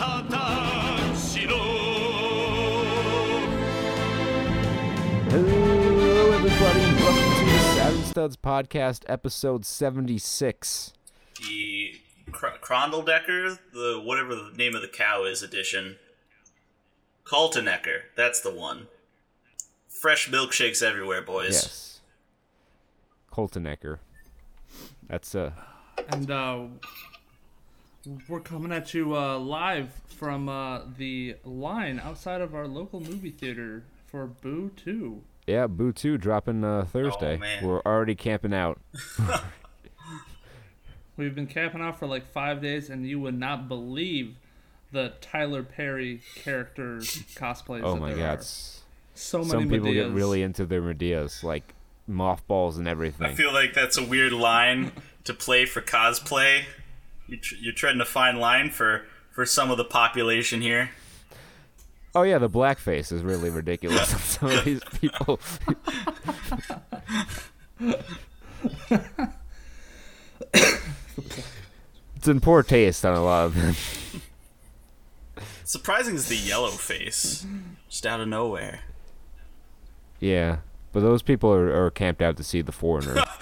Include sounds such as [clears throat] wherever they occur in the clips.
Hello, everybody, and welcome to the Saturn Studs Podcast, episode 76. the Cr- Krondledecker, the whatever the name of the cow is edition. Kaltenecker, that's the one. Fresh milkshakes everywhere, boys. Yes. Coltonecker. That's uh and uh, we're coming at you uh, live from uh, the line outside of our local movie theater for Boo 2. yeah, Boo 2 dropping uh, Thursday. Oh, man. We're already camping out. [laughs] We've been camping out for like five days, and you would not believe the Tyler Perry character cosplays. Oh that my there god. are. So many Some people get really into their Madeas, like mothballs and everything. I feel like that's a weird line to play for cosplay. You tr- you're treading a fine line for for some of the population here. Oh yeah, the blackface is really ridiculous some of these [laughs] people. it's in poor taste on a lot of them. Surprising is the yellow face, just out of nowhere. Yeah, but those people are, are camped out to see the foreigner. [laughs]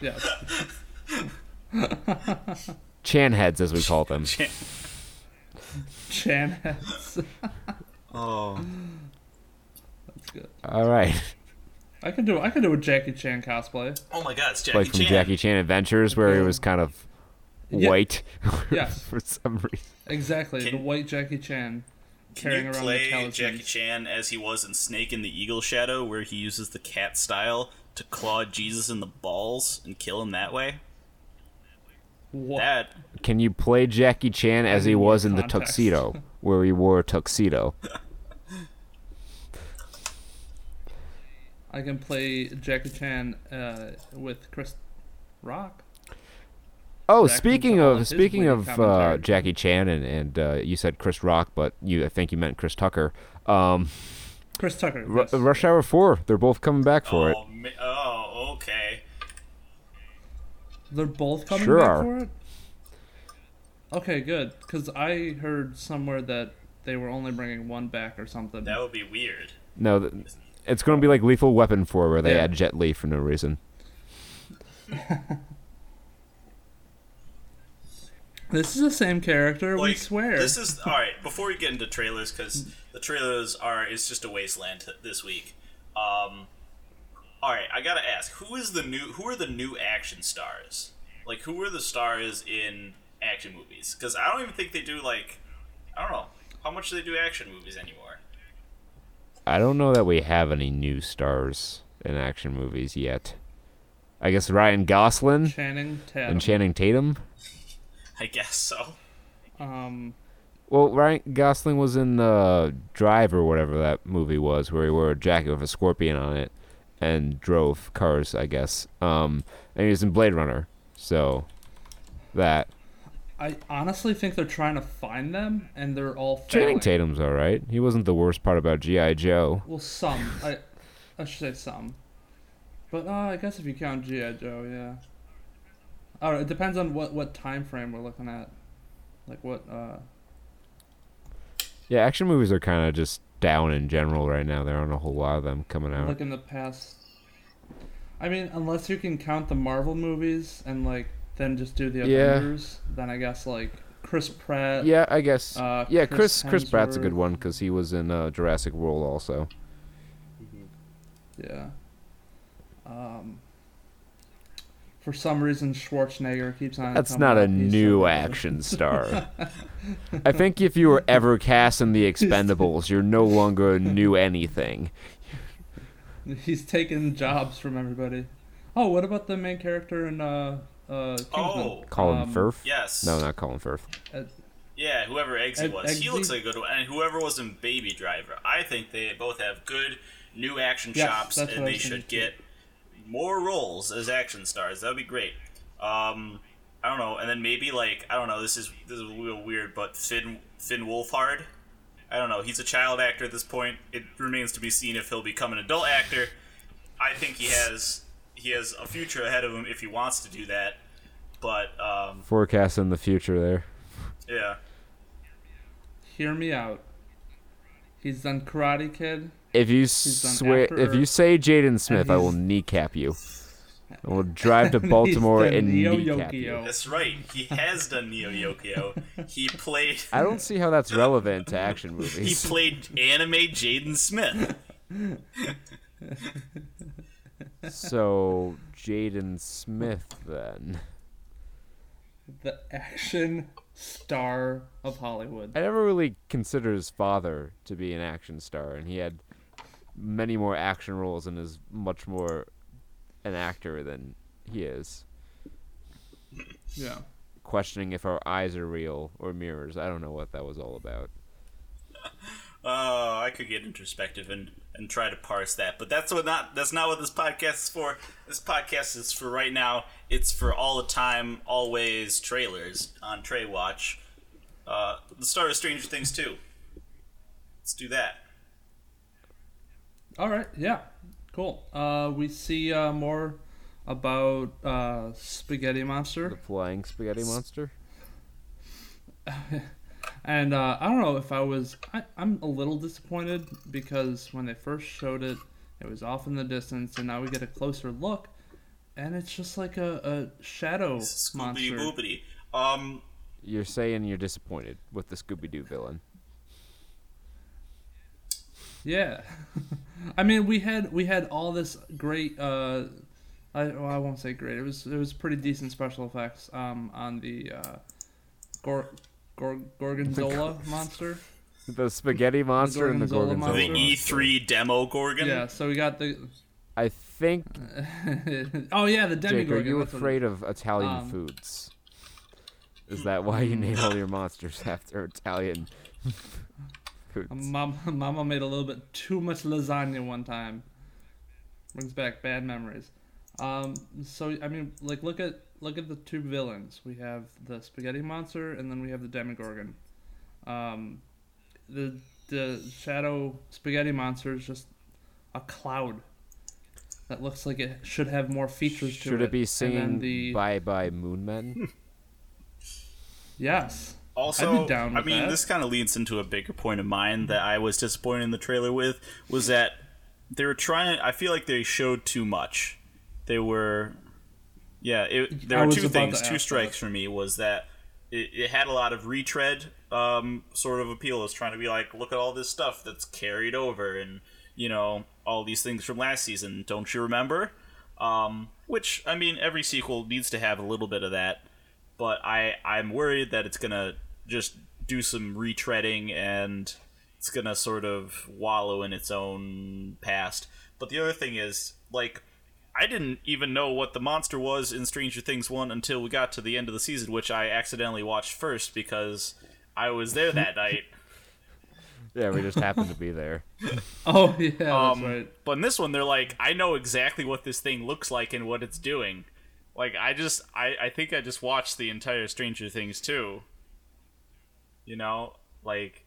Yeah. [laughs] Chan heads, as we call them. Chan heads. [laughs] Oh, That's good. All right, I can do I can do a Jackie Chan cosplay. oh my God, it's Jackie like from Chan. Jackie Chan Adventures, where he was kind of white. Yeah. white [laughs] Yes. for some reason. Exactly, Can- the white Jackie Chan Can carrying you around play the talismans. Jackie Chan as he was in Snake in the Eagle Shadow, where he uses the cat style to claw Jesus in the balls and kill him that way? What? That Can you play Jackie Chan as he was in the tuxedo, where he wore a tuxedo? I can play Jackie Chan uh, with Chris Rock. Oh, Back speaking of of speaking of uh. Jackie Chan and and uh, you said Chris Rock, but you I think you meant Chris Tucker. Um, Chris Tucker. Ru- yes. Rush Hour Four, they're both coming back for it. oh, ma- oh, okay. They're both coming Sure back are. for it. Okay, good. Because I heard somewhere that they were only bringing one back or something. That would be weird. No, th- it's going to be like Lethal Weapon Four, where they Yeah. add Jet Li for no reason. [laughs] This is the same character. we swear. This is [laughs] all right. Before we get into trailers, because the trailers are it's just a wasteland this week. Um, all right, I gotta ask, who is the new? Who are the new action stars? Like, who are the stars in action movies? Because I don't even think they do like, I don't know how much do they do action movies anymore. I don't know that we have any new stars in action movies yet. I guess Ryan Gosling Channing Tatum. and Channing Tatum. I guess so. um, Well, Ryan Gosling was in the Drive or whatever that movie was, where he wore a jacket with a scorpion on it and drove cars, I guess. Um, and he was in Blade Runner, so that I honestly think they're trying to find them, and they're all failing. Channing Tatum's all right. He wasn't the worst part about GI Joe. Well, some. I, I should say some. But uh, I guess if you count GI Joe, yeah. All right, it depends on what what time frame we're looking at. Like what? uh Yeah, action movies are kind of just down in general right now. There aren't a whole lot of them coming out. Like in the past. I mean, unless you can count the Marvel movies and like then just do the Yeah. Avengers, then I guess like Chris Pratt. yeah, I guess. Uh, yeah, Chris Chris Pratt's a good one because he was in uh, Jurassic World also. Yeah. Um. For some reason, Schwarzenegger keeps on. That's not a up. So new action star. [laughs] I think if you were ever cast in the Expendables, you're no longer a new anything. He's taking jobs from everybody. Oh, what about the main character in uh uh Kingsman? Oh, Colin Um, Firth? yes. No, not Colin Firth. Ed- Yeah, whoever Eggsy Ed- was, he Eggsy? looks like a good one. And whoever was in Baby Driver, I think they both have good new action Yes, chops, and they should thinking, get more roles as action stars. That would be great. Um, I don't know, and then maybe like I don't know. This is this is a little weird, but Finn Finn Wolfhard. I don't know. He's a child actor at this point. It remains to be seen if he'll become an adult actor. I think he has he has a future ahead of him if he wants to do that. But um, Forecast in the future there. Yeah. Hear me out. He's done Karate Kid. If you swear, if you say Jaden Smith, I will kneecap you. [laughs] I will drive to Baltimore and Neo kneecap you. That's right. He has done Neo Yokio. He [laughs] played. I don't see how that's relevant to action movies. He played anime Jaden Smith. so Jaden Smith then. The action star of Hollywood. I never really considered his father to be an action star, and he had many more action roles and is much more an actor than he is. Yeah. Questioning if our eyes are real or mirrors. I don't know what that was all about. [laughs] Oh, I could get introspective and, and try to parse that, but that's what not that's not what this podcast is for. This podcast is for right now. It's for all the time, always trailers on Trey Watch. Uh, the start of Stranger Things too. Let's do that. All right. Yeah. Cool. Uh, we see uh, more about uh, Spaghetti Monster. The flying spaghetti monster? [laughs] and uh, I don't know if I was. I, I'm a little disappointed because when they first showed it, it was off in the distance, and now we get a closer look, and it's just like a, a shadow Scooby monster. Boobity. Um, You're saying you're disappointed with the Scooby Doo villain. Yeah, [laughs] I mean we had we had all this great. Uh, I well, I won't say great. It was it was pretty decent special effects um, on the uh, Gor, Gor, Gorgonzola monster. The spaghetti monster and the Gorgonzola Gorgonzola. the monster. E3 demo Gorgon. Yeah, so we got the. I think, [laughs] oh yeah, the Jake, are you that's afraid of Italian Um, foods? Is that why you [laughs] name all your monsters after Italian foods? Mom, [laughs] Mama made a little bit too much lasagna one time. Brings back bad memories. Um, so I mean, like look at look at the two villains. We have the spaghetti monster, and then we have the Demogorgon. Um, the the shadow spaghetti monster is just a cloud that looks like it should have more features to it. Should it. be singing the "Bye Bye Moon Men"? [laughs] yes. Also, I'd be down I mean, that. this kind of leads into a bigger point of mine that I was disappointed in the trailer with was that they were trying. I feel like they showed too much. They were, yeah. It, there I were two things, two strikes that. for me. Was that it, it had a lot of retread um, sort of appeal. It was trying to be like, look at all this stuff that's carried over, and you know, all these things from last season. Don't you remember? Um, which I mean, every sequel needs to have a little bit of that but I I'm worried that it's gonna just do some retreading and it's gonna sort of wallow in its own past. But the other thing is, like, I didn't even know what the monster was in Stranger Things one until we got to the end of the season, which I accidentally watched first because I was there that [laughs] night. yeah, we just happened to be there. [laughs] Oh yeah, that's Um, right. But in this one, they're like, I know exactly what this thing looks like and what it's doing. Like, I just, I, I think I just watched the entire Stranger Things too. You know, like,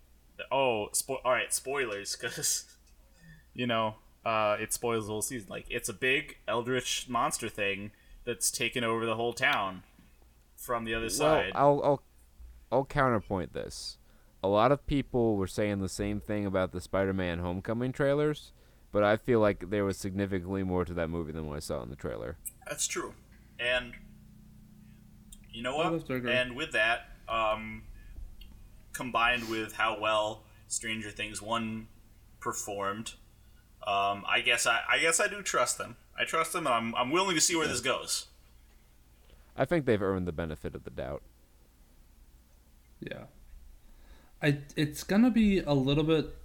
oh, spo- all right, spoilers, because [laughs] you know, uh, it spoils the whole season. Like, it's a big eldritch monster thing that's taken over the whole town from the other Well, side. I'll, I'll I'll counterpoint this. A lot of people were saying the same thing about the Spider-Man Homecoming trailers, but I feel like there was significantly more to that movie than what I saw in the trailer. That's true. And you know what? have to agree. And with that, um, combined with how well Stranger Things one performed, um, I guess I, I guess I do trust them. I trust them, and I'm I'm willing to see where this goes. I think they've earned the benefit of the doubt. Yeah. I it's gonna be a little bit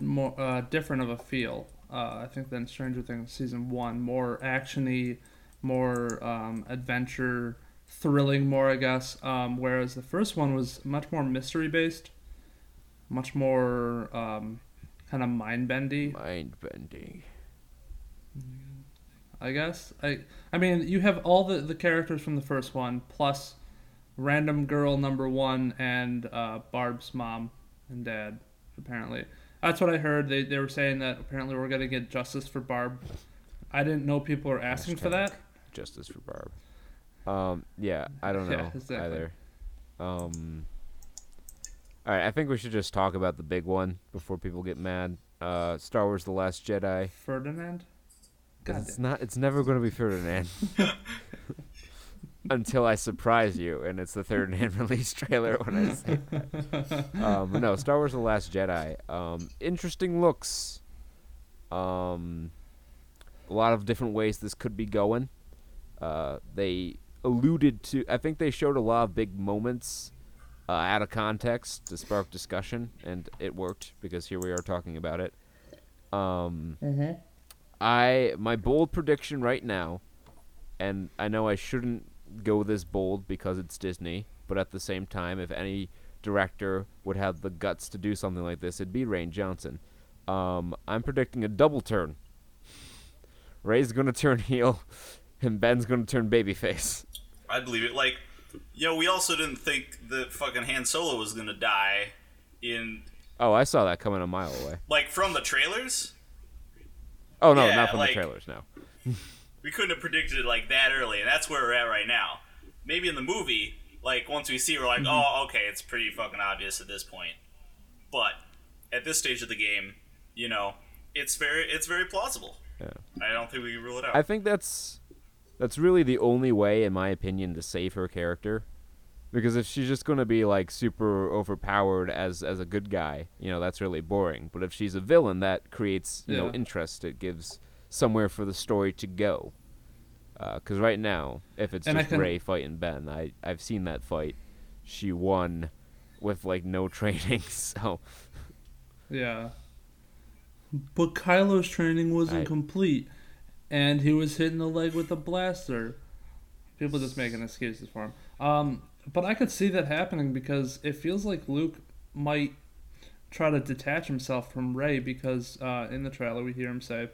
more uh, different of a feel. Uh, I think than Stranger Things season one, more actiony, more um, adventure, thrilling, more I guess. Um, whereas the first one was much more mystery based, much more um, kind of mind bendy. Mind bending. I guess. I I mean, you have all the the characters from the first one plus random girl number one and uh, Barb's mom and dad. Apparently, that's what I heard. They they were saying that apparently we're gonna get justice for Barb. I didn't know people were asking for that. Justice for Barb. Um, yeah, I don't [laughs] know Yeah, exactly. either. Um, All right, I think we should just talk about the big one before people get mad. Uh, Star Wars: The Last Jedi. Ferdinand. God It's not. It's never going to be Ferdinand [laughs] until I surprise you, and it's the third hand [laughs] release trailer when I say. That. Um, no, Star Wars: The Last Jedi. Um, interesting looks. Um, a lot of different ways this could be going. Uh, they alluded to. I think they showed a lot of big moments uh, out of context to spark discussion, and it worked because here we are talking about it. Um, I my bold prediction right now, and I know I shouldn't go this bold because it's Disney, but at the same time, if any director would have the guts to do something like this, it'd be Rian Johnson. Um, I'm predicting a double turn. Rey's gonna turn heel, and Ben's gonna turn babyface. I believe it. Like, you know, we also didn't think that fucking Han Solo was gonna die in Oh, I saw that coming a mile away. like from the trailers. Oh no, Yeah, not from like- the trailers. No. [laughs] We couldn't have predicted it like that early, and that's where we're at right now. Maybe in the movie, like once we see, we're like, mm-hmm. oh, okay, it's pretty fucking obvious at this point. But at this stage of the game, you know, it's very it's very plausible. Yeah. I don't think we can rule it out. I think that's that's really the only way, in my opinion, to save her character. Because if she's just gonna be like super overpowered as as a good guy, you know, that's really boring. But if she's a villain, that creates you know interest. It gives somewhere for the story to go. Uh, because right now, if it's And just can- Rey fighting Ben, I I've seen that fight. She won with like no [laughs] training, so Yeah. But Kylo's training wasn't I- complete, and he was hitting the leg with a blaster. People just making excuses for him. Um, but I could see that happening because it feels like Luke might try to detach himself from Rey because uh, in the trailer we hear him say,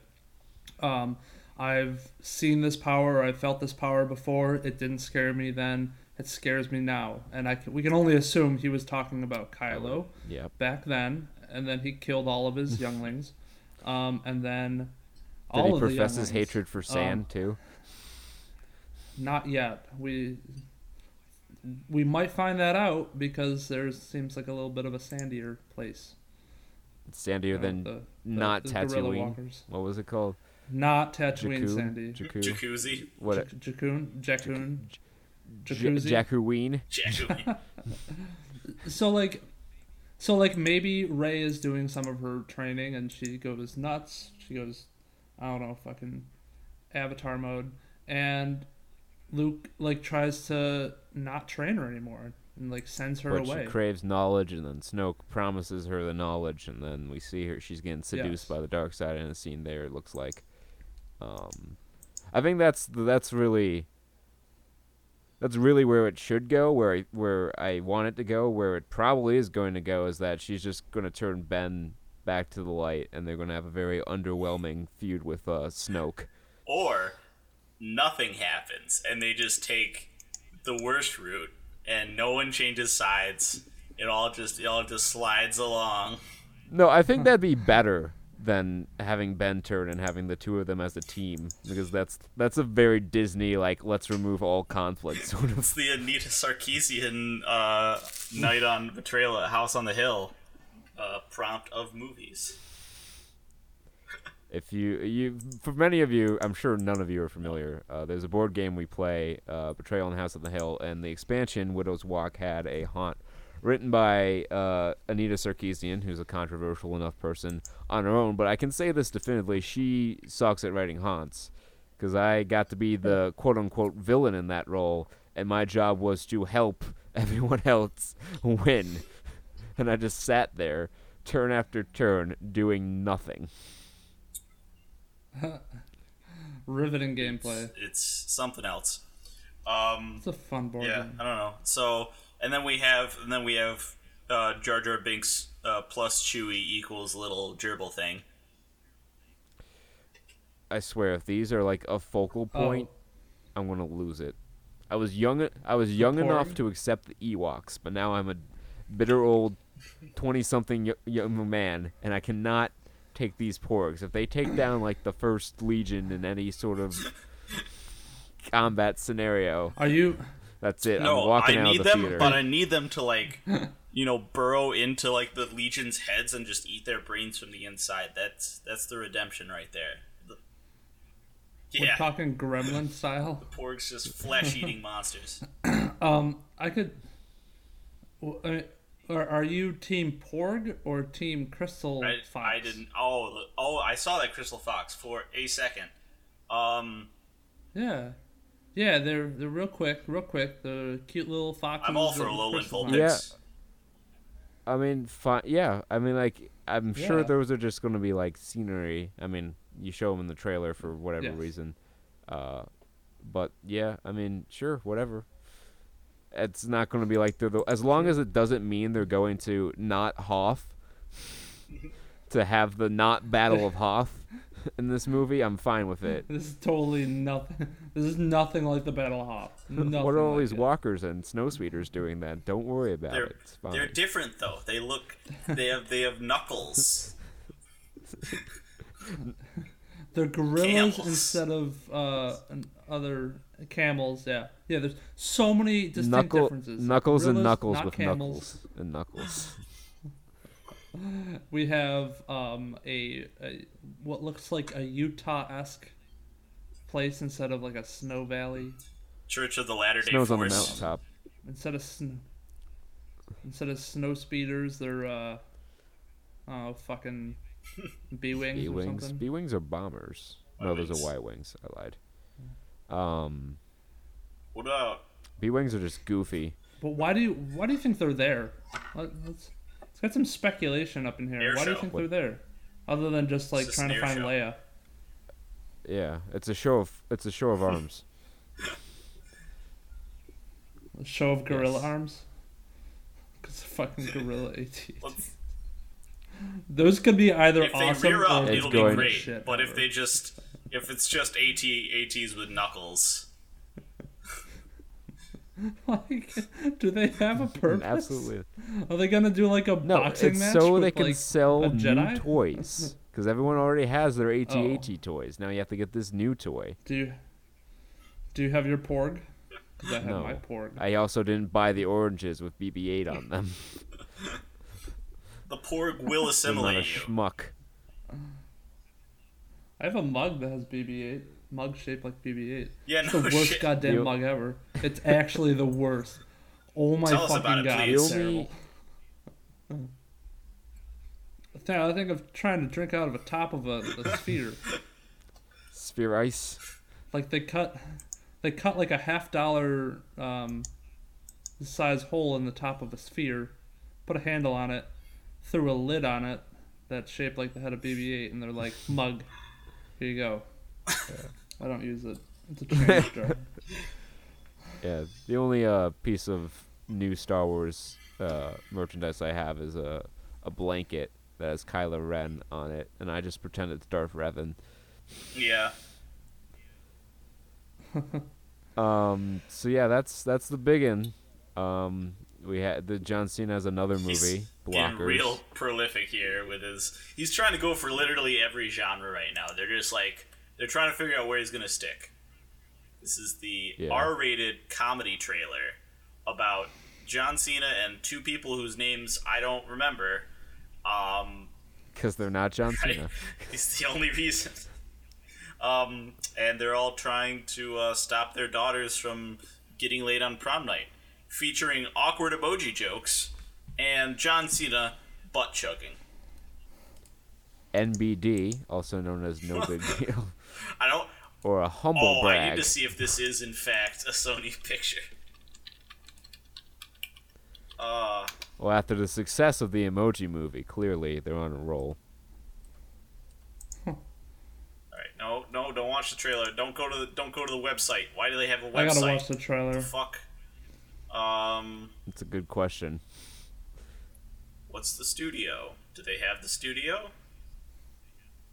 um, "I've seen this power, or I felt this power before. It didn't scare me then. It scares me now." And I can, we can only assume he was talking about Kylo yeah. back then, and then he killed all of his younglings, um, and then Did all he of the profess his hatred for sand um, too? Not yet. We we might find that out because there seems like a little bit of a sandier place. It's sandier you know, than the- the- not the Tatooine. What was it called? Not Tatooine Jakku? Sandy. Jakku? Jacuzzi, What? J- Jakun, Jakun, Jacuzzi. Jakkuween? Jakku. [laughs] So like, so like maybe Rey is doing some of her training and she goes nuts. She goes, I don't know, fucking Avatar mode, and Luke like tries to not train her anymore and like sends her But away. she craves knowledge, and then Snoke promises her the knowledge, and then we see her. She's getting seduced Yes. by the dark side in a scene there. It looks like. Um, I think that's that's really. That's really where it should go, where I, where I want it to go, where it probably is going to go, is that she's just going to turn Ben back to the light, and they're going to have a very underwhelming feud with uh, Snoke. or nothing happens and they just take the worst route and no one changes sides. It all just it all just slides along. No, I think that'd be better than having Ben turn and having the two of them as a team because that's that's a very Disney like let's remove all conflict sort of. It's the Anita Sarkeesian uh, night on betrayal at House on the Hill uh, prompt of movies. [laughs] If you you for many of you, I'm sure none of you are familiar. Uh, there's a board game we play, uh, Betrayal the House of the Hill, and the expansion Widow's Walk had a haunt written by uh, Anita Sarkeesian, who's a controversial enough person on her own. But I can say this definitively: she sucks at writing haunts, because I got to be the quote unquote villain in that role, and my job was to help [laughs] everyone else win, and I just sat there, turn after turn, doing nothing. [laughs] Riveting gameplay. It's something else. Um, It's a fun board yeah, game. I don't know. So, and then we have, and then we have uh, Jar Jar Binks uh, plus Chewie equals little gerbil thing. I swear, if these are like a focal point, Oh. I'm gonna lose it. I was young. I was young enough to accept the Ewoks, but now I'm a bitter old twenty-something y- young man, and I cannot take these porgs. If they take down [clears throat] like the first Legion in any sort of combat scenario, Are you? that's it. No, I'm walking I out need of the them, theater. but I need them to like [laughs] you know, burrow into like the Legion's heads and just eat their brains from the inside. That's that's the redemption right there. The- We're talking gremlin [laughs] style. The porgs just flesh eating monsters. [clears throat] Um, I could. Well, I mean, are, are you team Porg or team Crystal I, Fox? I didn't. Oh, oh, I saw that Crystal Fox for a second. Um, Yeah, yeah, they're they're real quick, real quick. The cute little foxes. I'm all for and Alolan Crystal Vulpix. Yeah. I mean, fine. Yeah, I mean, like, I'm sure Yeah. those are just going to be like scenery. I mean, you show them in the trailer for whatever Yes. reason. Uh, but yeah, I mean, sure, whatever. It's not going to be like they're the, as long as it doesn't mean they're going to not Hoth to have the not Battle of Hoth in this movie. I'm fine with it. This is totally nothing. This is nothing like the Battle of Hoth. [laughs] Nothing what are all like these it. walkers and snow speeders doing then? Don't worry about They're it. It's fine. they're different though. They look. They have they have knuckles. [laughs] They're gorillas Camels. instead of uh, an- other camels. Yeah, yeah. There's so many distinct Knuckle, differences. knuckles and knuckles with camels. knuckles and knuckles. [laughs] We have um, a, a what looks like a Utah-esque place instead of like a snow valley. Church of the Latter Day Snows on the mountaintop. Instead of sn- instead of snow speeders, they're uh, oh fucking [laughs] B wings B or wings. something. B wings are bombers. no, those are Y wings. I lied. Um, What about? B wings are just goofy. But why do you why do you think they're there? Let, let's let's get some speculation up in here. Air why do you show. think they're there? Other than just like It's trying to find show. Leia. Yeah, it's a show of it's a show of arms. [laughs] A show of gorilla Yes. arms. Cause fucking gorilla AT. Let's, Those could be either if they awesome rear up, or It's it'll going- be great. shit but if they just, if it's just AT ATs with knuckles, [laughs] like, do they have a [laughs] purpose? Absolutely. Are they gonna do like a No, boxing it's match so with they can like sell a new Jedi? toys. Because everyone already has their AT-AT Oh. toys. Now you have to get this new toy. Do you do you have your Porg? 'Cause I have No. my Porg. I also didn't buy the oranges with BB-8 on them. [laughs] the Porg will I'm not a assimilate you. schmuck. I have a mug that has BB-8. Mug shaped like BB-8. Yeah, It's no the worst shit. goddamn You- mug ever. It's actually the worst. Oh my Tell us fucking about it, god, please. it's terrible. I think- I think of trying to drink out of a top of a, a [laughs] sphere. Sphere ice. Like they cut, they cut like a half dollar um, size hole in the top of a sphere, put a handle on it, threw a lid on it that's shaped like the head of BB-8, and they're like, "Mug, here you go." I don't use it. It's a [laughs] trash jar. Yeah, the only uh, piece of new Star Wars uh, merchandise I have is a a blanket that has Kylo Ren on it, and I just pretend it's Darth Revan. Yeah, Um, so yeah, that's that's the big one. Um, we had the John Cena has another movie, he's Blockers. real prolific here with his. He's trying to go for literally every genre right now. They're just like they're trying to figure out where he's gonna stick. This is the Yeah. R-rated comedy trailer about John Cena and two people whose names I don't remember. Um, because they're not John [laughs] right? Cena. [laughs] It's the only reason. Um, and they're all trying to uh, stop their daughters from getting laid on prom night, featuring awkward emoji jokes and John Cena butt chugging. NBD, also known as No Big [laughs] Deal, I don't. or a humble Oh, I need to see if this is in fact a Sony picture. Uh, Well, after the success of the Emoji Movie, clearly they're on a roll. all right. No, no, don't watch the trailer. Don't go to the don't go to the website. Why do they have a website? I gotta watch the trailer. Fuck. Um, It's a good question. what's the studio? Do they have the studio?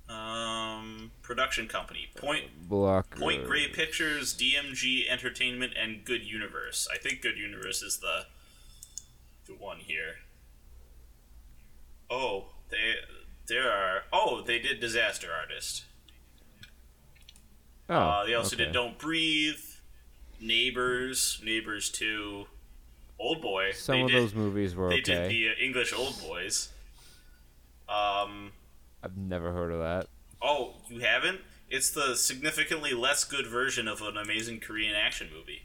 Um, production company. Point Block. Point Grey Pictures, DMG Entertainment, and Good Universe. I think Good Universe is the the one here. Oh, they there are. Oh, they did Disaster Artist. Oh, uh, they also okay. did Don't Breathe, Neighbors, Neighbors Two. Old Boy. Some of did, those movies were They okay. did the uh, English Old Boys. Um. I've never heard of that. Oh, you haven't? It's the significantly less good version of an amazing Korean action movie.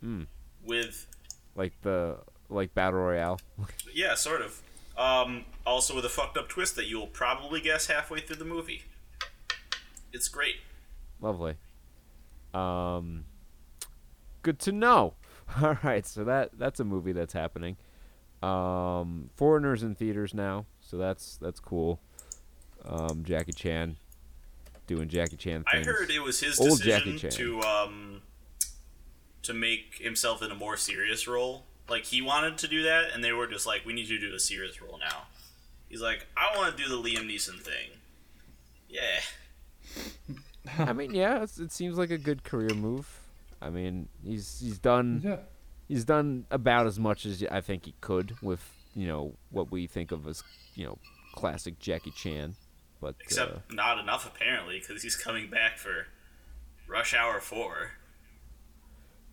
Hmm. With Like the like battle royale. [laughs] yeah, sort of. Um, also with a fucked up twist that you'll probably guess halfway through the movie. It's great. Lovely. Um, good to know. [laughs] All right, so that that's a movie that's happening. Um, Foreigners in theaters now, so that's that's cool. Um, Jackie Chan doing Jackie Chan I things. heard it was his Old decision Chan. to um to make himself in a more serious role. Like he wanted to do that, and they were just like, "We need you to do a serious role now." He's like, "I want to do the Liam Neeson thing." Yeah, [laughs] I mean, yeah, it's, it seems like a good career move. I mean, he's he's done Yeah. he's done about as much as I think he could with you know what we think of as you know classic Jackie Chan. But except uh, not enough apparently because he's coming back for Rush Hour Four.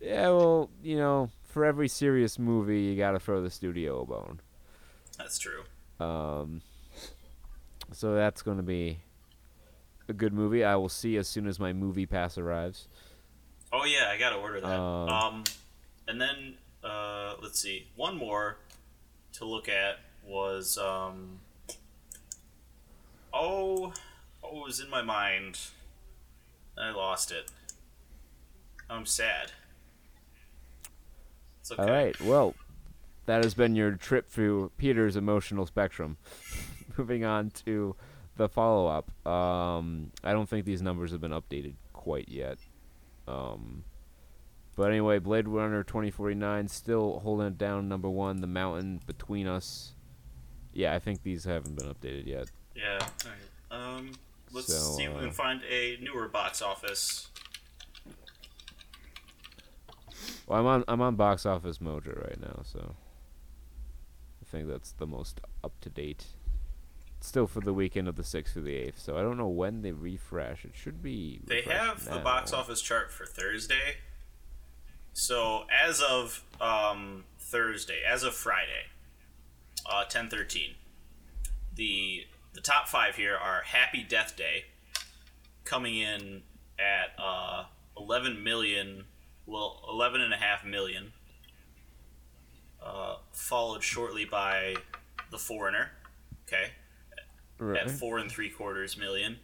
yeah, well, you know, for every serious movie, you got to throw the studio a bone. That's true. Um, so that's going to be a good movie. I will see as soon as my movie pass arrives. Oh yeah, I gotta order that. Um, um, and then uh, let's see, one more to look at was um, oh, oh, it was in my mind. I lost it. I'm sad. It's okay. All right. Well, that has been your trip through Peter's emotional spectrum. [laughs] Moving on to the follow up. Um, I don't think these numbers have been updated quite yet. Um, but anyway, Blade Runner 2049 still holding it down. Number one, The Mountain Between Us. Yeah, I think these haven't been updated yet. Yeah. All right. Um, let's So, see if we uh, can find a newer box office. Well, I'm on I'm on Box Office Mojo right now, so I think that's the most up to date. Still for the weekend of the sixth through the eighth, so I don't know when they refresh. It should be. They have the box office chart for Thursday. So as of um, Thursday, as of Friday, uh, ten thirteen, the the top five here are Happy Death Day, coming in at uh, eleven million, well, eleven and a half million. Uh, followed shortly by The Foreigner, okay, Right. at four and three quarters million.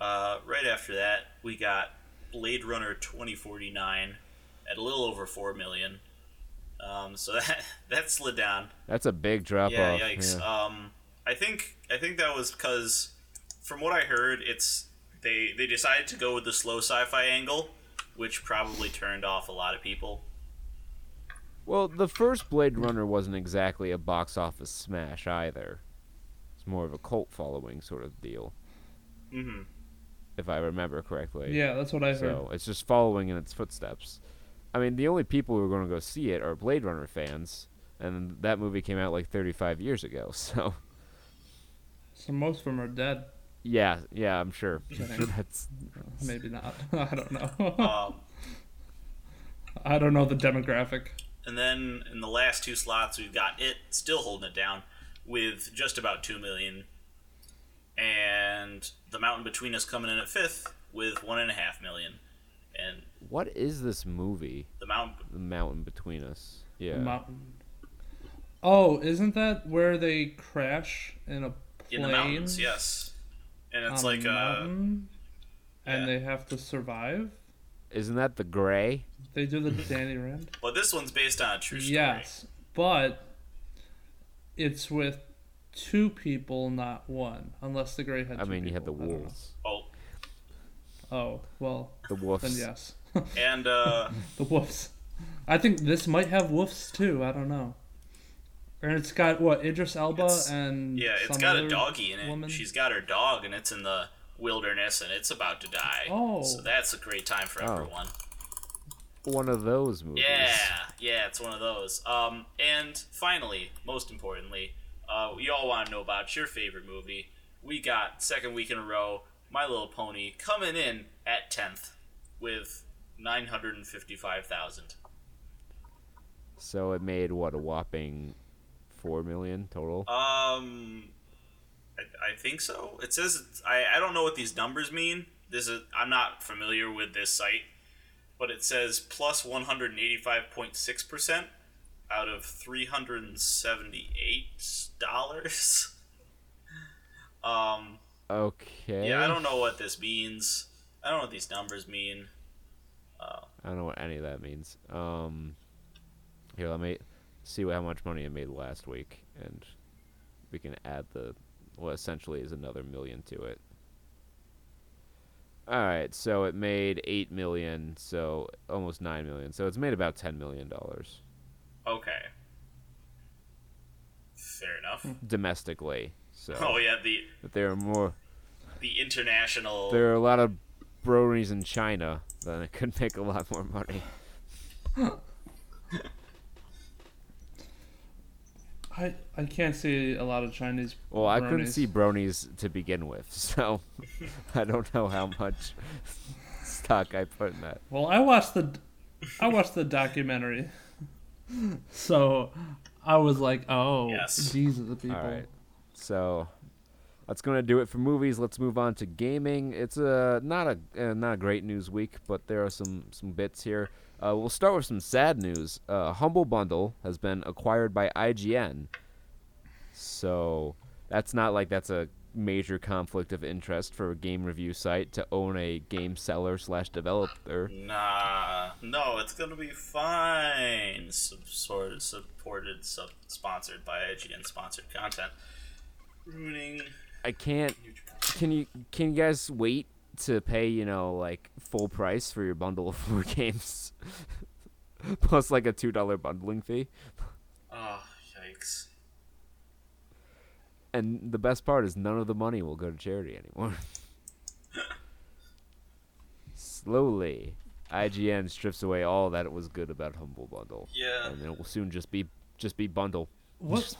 Uh, right after that, we got Blade Runner 2049 at a little over four million. Um, so [laughs] that that slid down. That's a big drop yeah, off. yikes. yeah. Um, I think I think that was because, from what I heard, it's they they decided to go with the slow sci-fi angle, which probably turned off a lot of people. Well, the first Blade Runner wasn't exactly a box office smash either. It's more of a cult following sort of deal, hmm if I remember correctly. Yeah, that's what I heard. So it's just following in its footsteps. I mean, the only people who are going to go see it are Blade Runner fans, and that movie came out like 35 years ago. [laughs] So So most of them are dead. yeah, yeah, I'm sure. I'm Kidding. sure that's Maybe not. [laughs] I don't know. Um, I don't know the demographic. And then in the last two slots, we've got it still holding it down with just about two million, and the mountain between us coming in at fifth with one and a half million, and what is this movie? the mountain The mountain between us. Yeah. Mountain. Oh, isn't that where they crash in a plane? in the mountains, yes, and it's on like a uh, and yeah. they have to survive. Isn't that the gray? They do the Danny Rand. but this one's based on a true story. Yes, but it's with two people, not one, unless the gray had. I two mean, you had the people. I don't know. wolves. Oh, Oh well, The wolves. then yes, [laughs] and uh, the wolves. I think this might have wolves too. I don't know. And it's got what Idris Elba It's- and yeah, it's some got a other doggy in it. woman? She's got her dog, and it's in the wilderness, and it's about to die. Oh. so that's a great time for Oh. everyone. One of those movies. Yeah, yeah, it's one of those. Um, and finally, most importantly, uh, we all want to know about your favorite movie. We got second week in a row, My Little Pony coming in at tenth with nine hundred and fifty-five thousand. So it made what a whopping four million total. Um, I, I think so. It says it's, I I don't know what these numbers mean. This is I'm not familiar with this site, but it says plus one hundred and eighty five point six percent out of three hundred and seventy eight dollars. [laughs] Um, Okay. yeah, I don't know what this means. I don't know what these numbers mean. Uh, I don't know what any of that means. Um, here, let me see how much money I made last week, and we can add the what essentially is another million to it. All right, so it made eight million, so almost nine million. So it's made about ten million dollars okay, fair enough. domestically. So Oh yeah, the but there are more. the international. There are a lot of breweries in China, that could make a lot more money. [laughs] I I can't see a lot of Chinese. Well, I couldn't see bronies to begin with, [laughs] so I don't know how much stock I put in that. Well, I watched the I watched the documentary, so I was like, oh, Yes. these are the people. All right, so that's gonna do it for movies. Let's move on to gaming. It's a not a uh, not a great news week, but there are some some bits here. Uh, we'll start with some sad news. Uh, Humble Bundle has been acquired by IGN, so that's not like that's a major conflict of interest for a game review site to own a game seller slash developer. Nah, no, it's gonna be fine. Sort of supported, sub- sponsored by IGN sponsored content. Ruining. I can't. Can you can you guys wait to pay you know like full price for your bundle of [laughs] four games, [laughs] plus like a two dollar bundling fee? Oh, yikes. And the best part is none of the money will go to charity anymore. [laughs] Slowly, IGN strips away all that it was good about Humble Bundle, Yeah. and it will soon just be just be bundle. What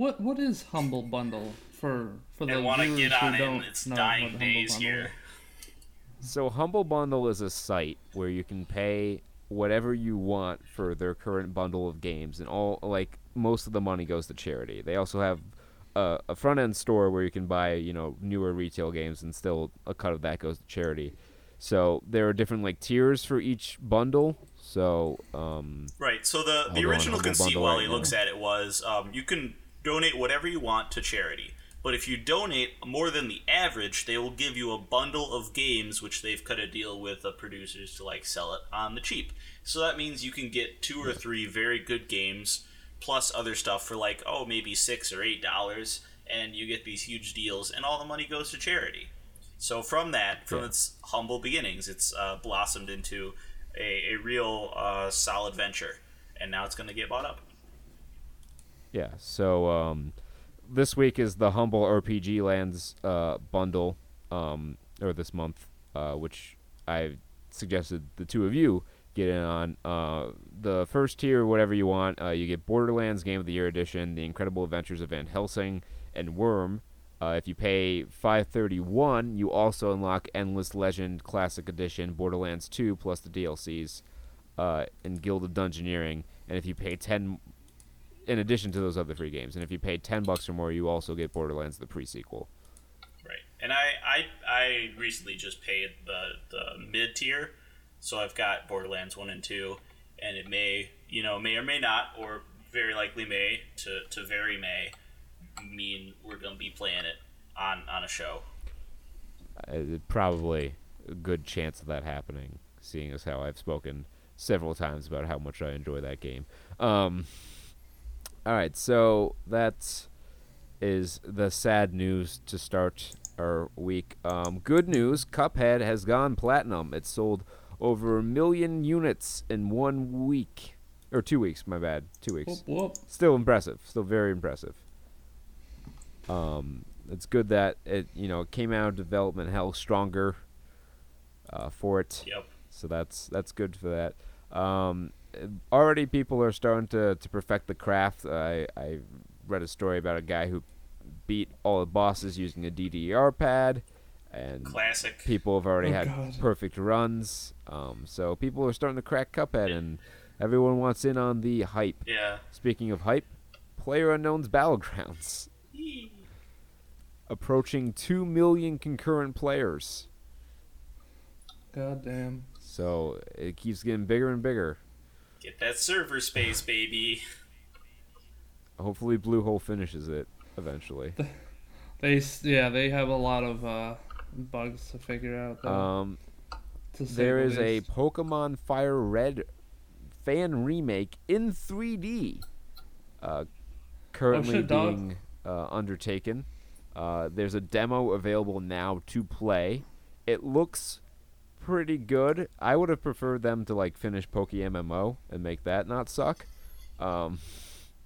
what what is Humble Bundle for for the I want to get who on it don't in its know dying what Humble days Bundle here. is? So Humble Bundle is a site where you can pay whatever you want for their current bundle of games, and all like most of the money goes to charity. They also have a, a front end store where you can buy you know newer retail games, and still a cut of that goes to charity. So there are different like tiers for each bundle. So um, Right. So the, the original Humble conceit while right he now. looks at it was um, you can donate whatever you want to charity. But if you donate more than the average, they will give you a bundle of games which they've cut a deal with the producers to like sell it on the cheap. So that means you can get two or three very good games plus other stuff for like oh maybe six or eight dollars, and you get these huge deals, and all the money goes to charity. So from that, from Yeah. its humble beginnings, it's uh, blossomed into a, a real uh, solid venture, and now it's going to get bought up. Yeah. So um, this week is the Humble RPG Lands uh, bundle, um, or this month, uh, which I suggested the two of you get in on. Uh, the first tier, whatever you want, uh, you get Borderlands Game of the Year edition, The Incredible Adventures of Van Helsing, and Worm. Uh, if you pay 531, you also unlock Endless Legend Classic Edition, Borderlands 2 plus the DLCs, uh, and Guild of Dungeoneering. And if you pay 10 in addition to those other three games. And if you pay ten bucks or more, you also get Borderlands the pre-sequel. Right. And I, I, I recently just paid the, the mid tier, so I've got Borderlands 1 and 2, and it may, you know, may or may not, or very likely may, to, to very may, mean we're going to be playing it on, on a show. Uh, probably a good chance of that happening, seeing as how I've spoken several times about how much I enjoy that game. Um, all right, so that is the sad news to start our week. Um, good news: Cuphead has gone platinum. It sold over a million units in one week, or two weeks. My bad, two weeks. Whoop, whoop. still impressive. Still very impressive. Um, it's good that it you know came out of development hell stronger uh, for it. Yep. So that's that's good for that. Um, already people are starting to, to perfect the craft. I I read a story about a guy who beat all the bosses using a DDR pad, and Classic. people have already Oh, had God. perfect runs. Um, so people are starting to crack Cuphead, and Everyone wants in on the hype. Yeah. Speaking of hype, Player Unknown's Battlegrounds [laughs] approaching 2 million concurrent players. God damn. So it keeps getting bigger and bigger. Get that server space, baby. Hopefully, Bluehole finishes it eventually. [laughs] They yeah they have a lot of uh, bugs to figure out. Though, Um, to say there the is a. Pokemon Fire Red fan remake in 3D, uh, currently Oh, shit, being uh, undertaken. Uh, there's a demo available now to play. It looks pretty good. I would have preferred them to like finish Poke MMO and make that not suck. Um,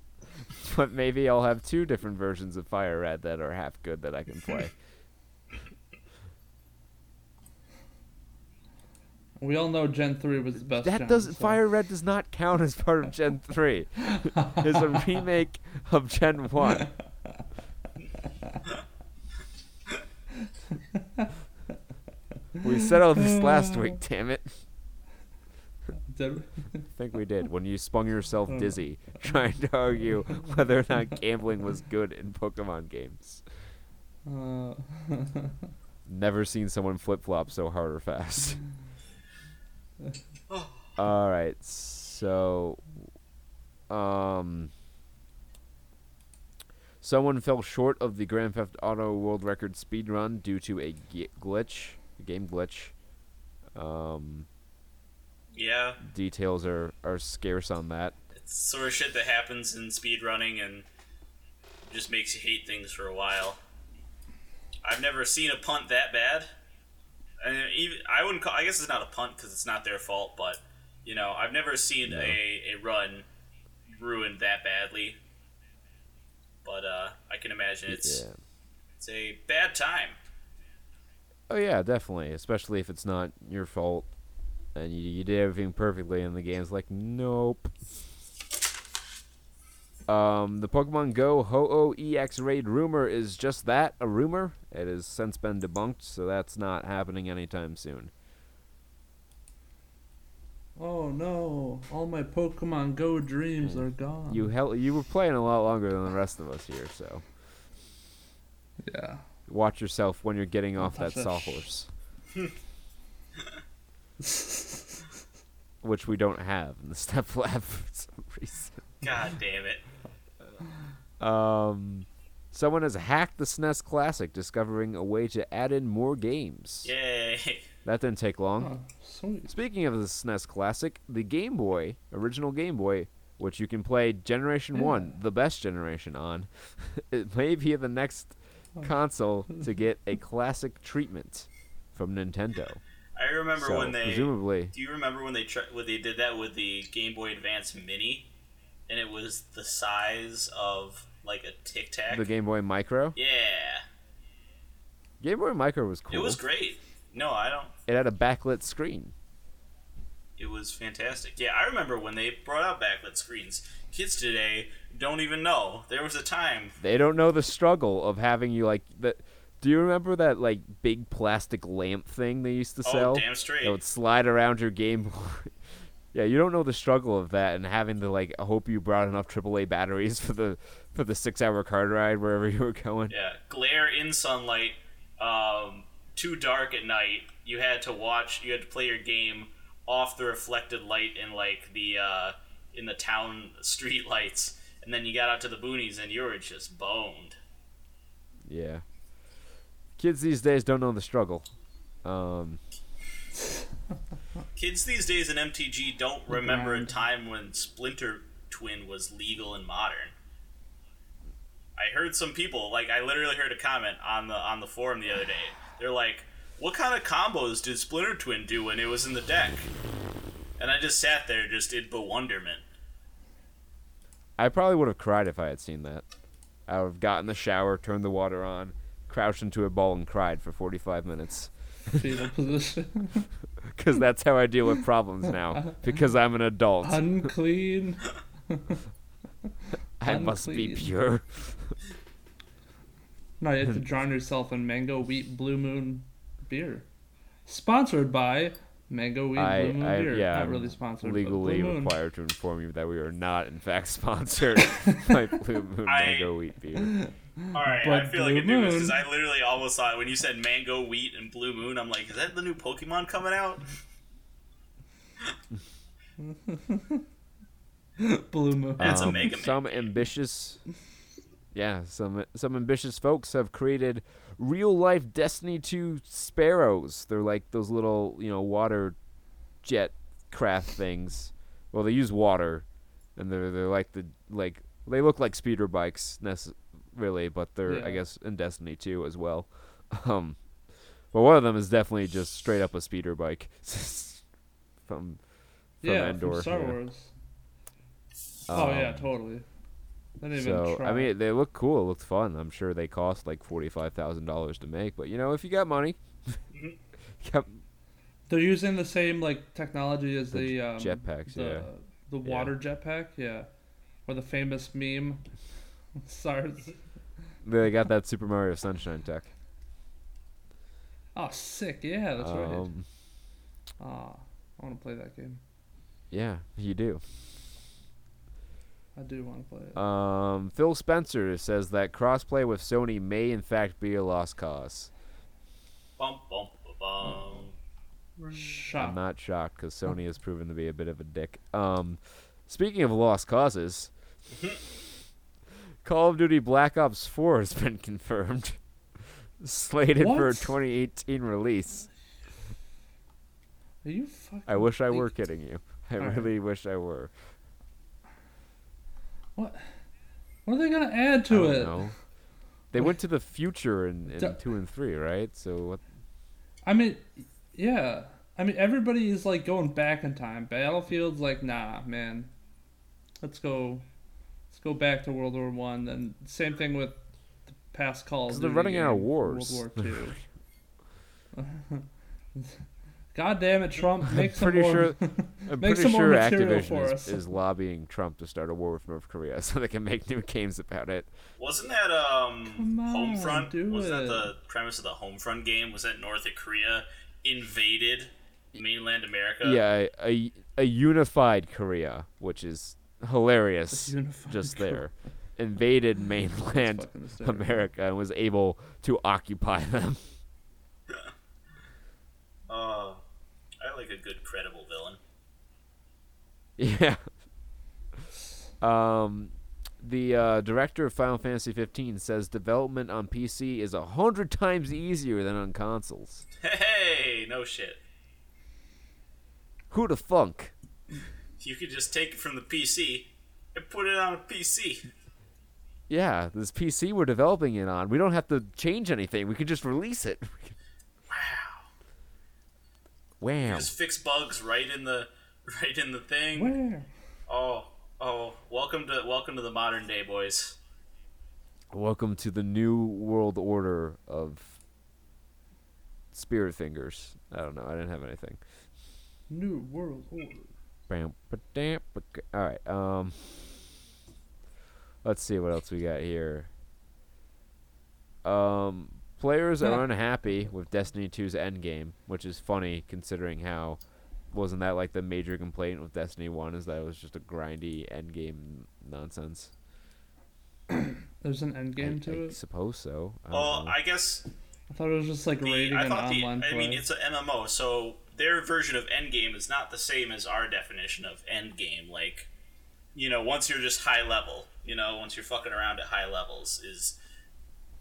[laughs] but maybe I'll have two different versions of Fire Red that are half good that I can play. [laughs] We all know Gen three was the best. That gen, doesn't so- Fire Red does not count as part of Gen [laughs] three. it's a remake of Gen one. We settled this last [laughs] week, damn it. Did- I think we did when you spun yourself Oh. dizzy [laughs] trying to argue whether or not gambling was good in Pokemon games. uh, [laughs] Never seen someone flip flop so hard or fast. All right, so um, someone fell short of the Grand Theft Auto World Record speed run due to a g- glitch, a game glitch. Um, Yeah. details are are scarce on that. It's sort of shit that happens in speedrunning and just makes you hate things for a while. I've never seen a punt that bad. And even I wouldn't call. I guess it's not a punt because it's not their fault. But you know, I've never seen No. a, a run ruined that badly. But uh, I can imagine it's yeah. it's a bad time. Oh yeah, definitely. Especially if it's not your fault and you, you did everything perfectly and the game's like, nope. Um, the Pokemon Go Ho-Oh EX Raid rumor is just that, a rumor. It has since been debunked, so that's not happening anytime soon. oh no! All my Pokemon Go dreams are gone. You hell, you were playing a lot longer than the rest of us here, so yeah. Watch yourself when you're getting off that that sawhorse. [laughs] Which we don't have in the Step Lab [laughs] for some reason. God damn it! Um, someone has hacked the SNES Classic, discovering a way to add in more games. Yay! [laughs] That didn't take long. Oh. Speaking of the SNES Classic, the Game Boy, original Game Boy, which you can play Generation Yeah. 1, the best generation on, it may be the next. Console to [laughs] get a classic treatment from Nintendo. I remember so, when they. presumably, Do you remember when they tr- when they did that with the Game Boy Advance Mini, and it was the size of like a Tic Tac? the Game Boy Micro. yeah, Game Boy Micro was cool. it was great. No, I don't. It had a backlit screen. It was fantastic. Yeah, I remember when they brought out backlit screens. Kids today don't even know there was a time. They don't know the struggle of having you like the. Do you remember that like big plastic lamp thing they used to sell? Oh, damn straight. That would slide around your Game [laughs] yeah, you don't know the struggle of that and having to like hope you brought enough AAA batteries for the for the six hour car ride wherever you were going. Yeah, glare in sunlight, um, too dark at night. You had to watch. You had to play your game off the reflected light in like the uh, in the town street lights, and then you got out to the boonies and you were just boned. Yeah. Kids these days don't know the struggle. Um, [laughs] Kids these days in MTG don't remember a time when Splinter Twin was legal and modern. I heard some people like I literally heard a comment on the on the forum the other day. They're like, "What kind of combos did Splinter Twin do when it was in the deck?" And I just sat there just in bewilderment. I probably would have cried if I had seen that. I would have got in the shower, turned the water on, crouched into a ball, and cried for 45 minutes. Fetal [laughs] position. [laughs] Because that's how I deal with problems now. [laughs] Because I'm an adult. Unclean. I must be pure. No, you have to drown yourself in mango wheat blue moon beer. Sponsored by Mango Weed I, Blue Moon I beer. yeah, Not really sponsored. but legally Blue Moon. required to inform you that we are not, in fact, [laughs] sponsored [laughs] by Blue Moon I- Mango Wheat Beer. All right, I But feel like Blue it do because I literally almost thought when you said mango, wheat, and blue moon, I'm like, is that the new Pokemon coming out? [laughs] Blue Moon. That's a Mega Man Um, Some ambitious, yeah, some some ambitious folks have created real life Destiny 2 sparrows. They're like those little, you know, water jet craft things. Well, they use water, and they're they're like the like they look like speeder bikes, really, but they're I guess in Destiny 2 as well. [laughs] Um, but one of them is definitely just straight up a speeder bike [laughs] from from yeah, Endor. from Star yeah. Wars. oh yeah, Um, totally. So. I mean, they look cool. It looked fun. I'm sure they cost like forty five thousand dollars to make, but you know, if you got money, Mhm. [laughs] yep, they're using the same like technology as The the, um, jetpacks, the, yeah. the Yeah. water jetpack, yeah, or the famous meme. [laughs] Stars. they got that Super Mario Sunshine tech. Oh, sick! Yeah, that's right. Um, Ah, I want to play that game. yeah, you do. I do want to play it. Um, Phil Spencer says that crossplay with Sony may in fact be a lost cause. Bum, bum, bum, bum. Shot. I'm not shocked because Sony has proven to be a bit of a dick. Um, speaking of lost causes, Call of Duty Black Ops 4 has been [laughs] confirmed, slated for a 2018 release. Are you fucking? I wish I were kidding you. I Alright. really wish I were. What? What are they gonna add to it? know. They went to the future in, in Du- two and three, right? So what? I mean, yeah. I mean, everybody is like going back in time. Battlefield's like, nah, man. Let's go. Let's go back to World War One. And same thing with the past calls. they're running out of wars. World War Two. [laughs] [laughs] God damn it, Trump! [laughs] Make some pretty more. sure- [laughs] I'm Make pretty some more sure material Activision for is, us. is lobbying Trump to start a war with North Korea [laughs] so they can make new games about it. Wasn't that um on, Homefront? Wasn't it. that the premise of the Homefront game? Was that North Korea invaded mainland America? yeah, a, a, a unified Korea, which is hilarious. Just Korea. there, invaded mainland. America and was able to occupy them. Uh, I like a good credible villain. Yeah. [laughs] Um, the uh, director of Final Fantasy 15 says development on PC is a hundred times easier than on consoles. Hey, no shit. Who the funk? You could just take it from the PC and put it on a PC. Yeah, this PC we're developing it on, we don't have to change anything. We can just release it. [laughs] Wow. Wow. Just fix bugs right in the [laughs] right in the thing. Where? Oh, oh, welcome to welcome to the modern day, boys. Welcome to the new world order of Spirit Fingers. I don't know. I didn't have anything. New World Order. Bam, ba-dam, ba- All right. Um. Let's see what else we got here. Um, players Yeah. are unhappy with Destiny 2's endgame, which is funny considering how wasn't that like the major complaint with Destiny 1 is that it was just a grindy endgame nonsense. [clears throat] There's an end game I, to I it. suppose so. I Well, know. I guess I thought it was just like the, rating I an thought the online I play. mean it's an MMO, so their version of endgame is not the same as our definition of endgame. Like, you know, once you're just high level, you know, once you're fucking around at high levels is,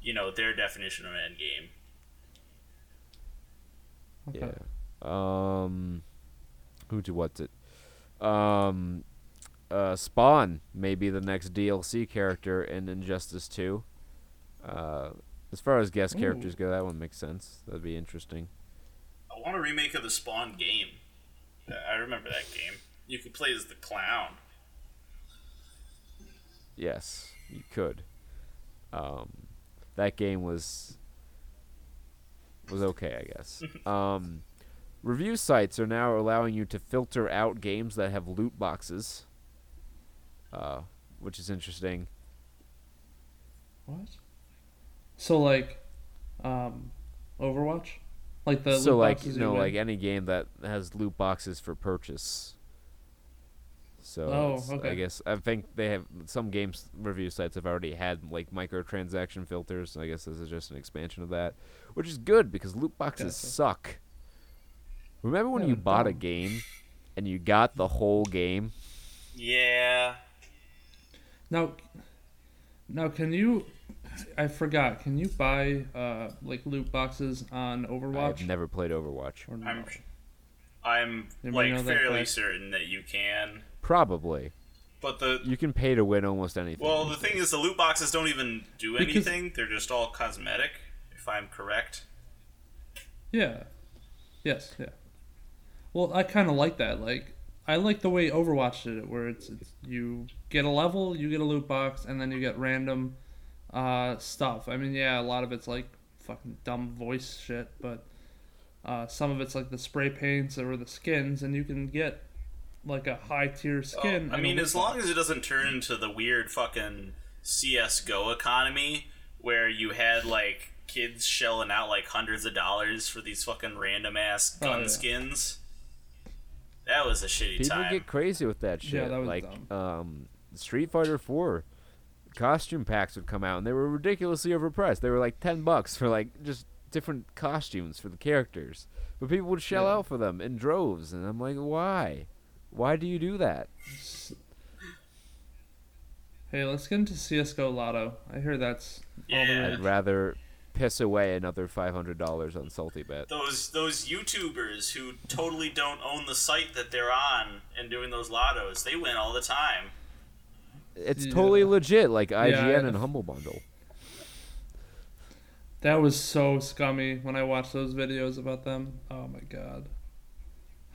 you know, their definition of endgame. okay. Yeah. Um, who to what's it? Um, uh, Spawn may be the next DLC character in Injustice 2. Uh, as far as guest Ooh. characters go, that one makes sense. That'd be interesting. I want a remake of the Spawn game. I remember that game. You could play as the clown. Yes, you could. Um, that game was was okay, I guess. [laughs] um, review sites are now allowing you to filter out games that have loot boxes, uh, which is interesting. What? So like, um, Overwatch. Like the so loot like you know, like any game that has loot boxes for purchase. So Oh, it's- I guess I think they have some games review sites have already had like microtransaction filters. I guess this is just an expansion of that, which is good because loot boxes Gotcha. suck. Remember when Yeah, you they're bought a game and you got the whole game? Yeah. Now, now can you? I forgot. Can you buy uh like loot boxes on Overwatch? I've never played Overwatch. Or no? I'm I'm Anybody like know that fairly fact? certain that you can. Probably. But the You can pay to win almost anything. well, the these thing is, the loot boxes don't even do Because- anything. They're just all cosmetic, if I'm correct. Yeah. Yes. Yeah. Well, I kind of like that. Like, I like the way Overwatch did it, where it's, it's you get a level, you get a loot box, and then you get random uh, stuff. I mean, yeah, a lot of it's like fucking dumb voice shit, but uh, some of it's like the spray paints or the skins, and you can get like a high tier skin. Well, I mean, loot as long as it doesn't turn into the weird fucking CS:GO economy where you had like kids shelling out like hundreds of dollars for these fucking random ass Oh, gun yeah. skins. That was a shitty People time. get crazy with that shit. Yeah, that was like dumb. um, Street Fighter Four costume packs would come out, and they were ridiculously overpriced. They were like ten bucks for like just different costumes for the characters, but people would shell Yeah. out for them in droves, and I'm like, why? Why do you do that? Hey, let's get into CS:GO Lotto. I hear that's all the Yeah. rage. I'd rather piss away another five hundred dollars on Salty Bet. those those YouTubers who totally don't own the site that they're on and doing those lottos, they win all the time. It's Yeah. totally legit, like IGN I- and Humble Bundle. That was so scummy when I watched those videos about them. Oh my god.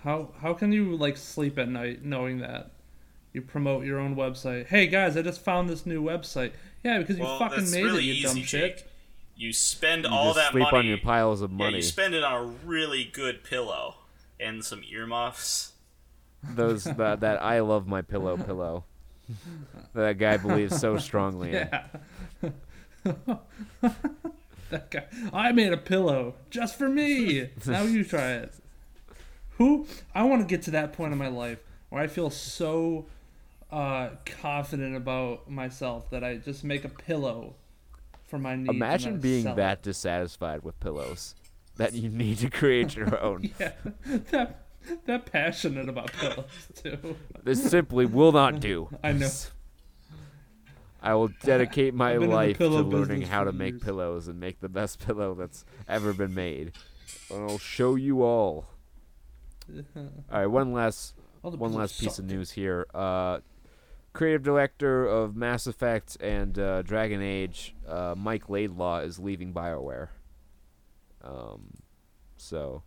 How how can you like sleep at night knowing that? You promote your own website. Hey guys, I just found this new website. Yeah, because you fucking made really it, you easy, dumb Jake. shit. You spend You all just that sleep money on your piles of Yeah, money. you spend it on a really good pillow and some earmuffs. Those [laughs] that that I love my pillow pillow. [laughs] that guy believes so strongly in. Yeah. [laughs] that guy. I made a pillow just for me. now you try it. Who? I want to get to that point in my life where I feel so uh, confident about myself that I just make a pillow for my needs. Imagine being that dissatisfied with pillows that you need to create your [laughs] own. it. Yeah, that that passionate about pillows too. This simply will not do. I know. I will dedicate my I've been in the life to learning how to make years. pillows and make the best [laughs] pillow that's ever been made. And I'll show you all. [laughs] All right, one last the one last piece suck. of news here. Uh, creative director of Mass Effect and uh, Dragon Age, uh, Mike Laidlaw, is leaving BioWare. Um, so,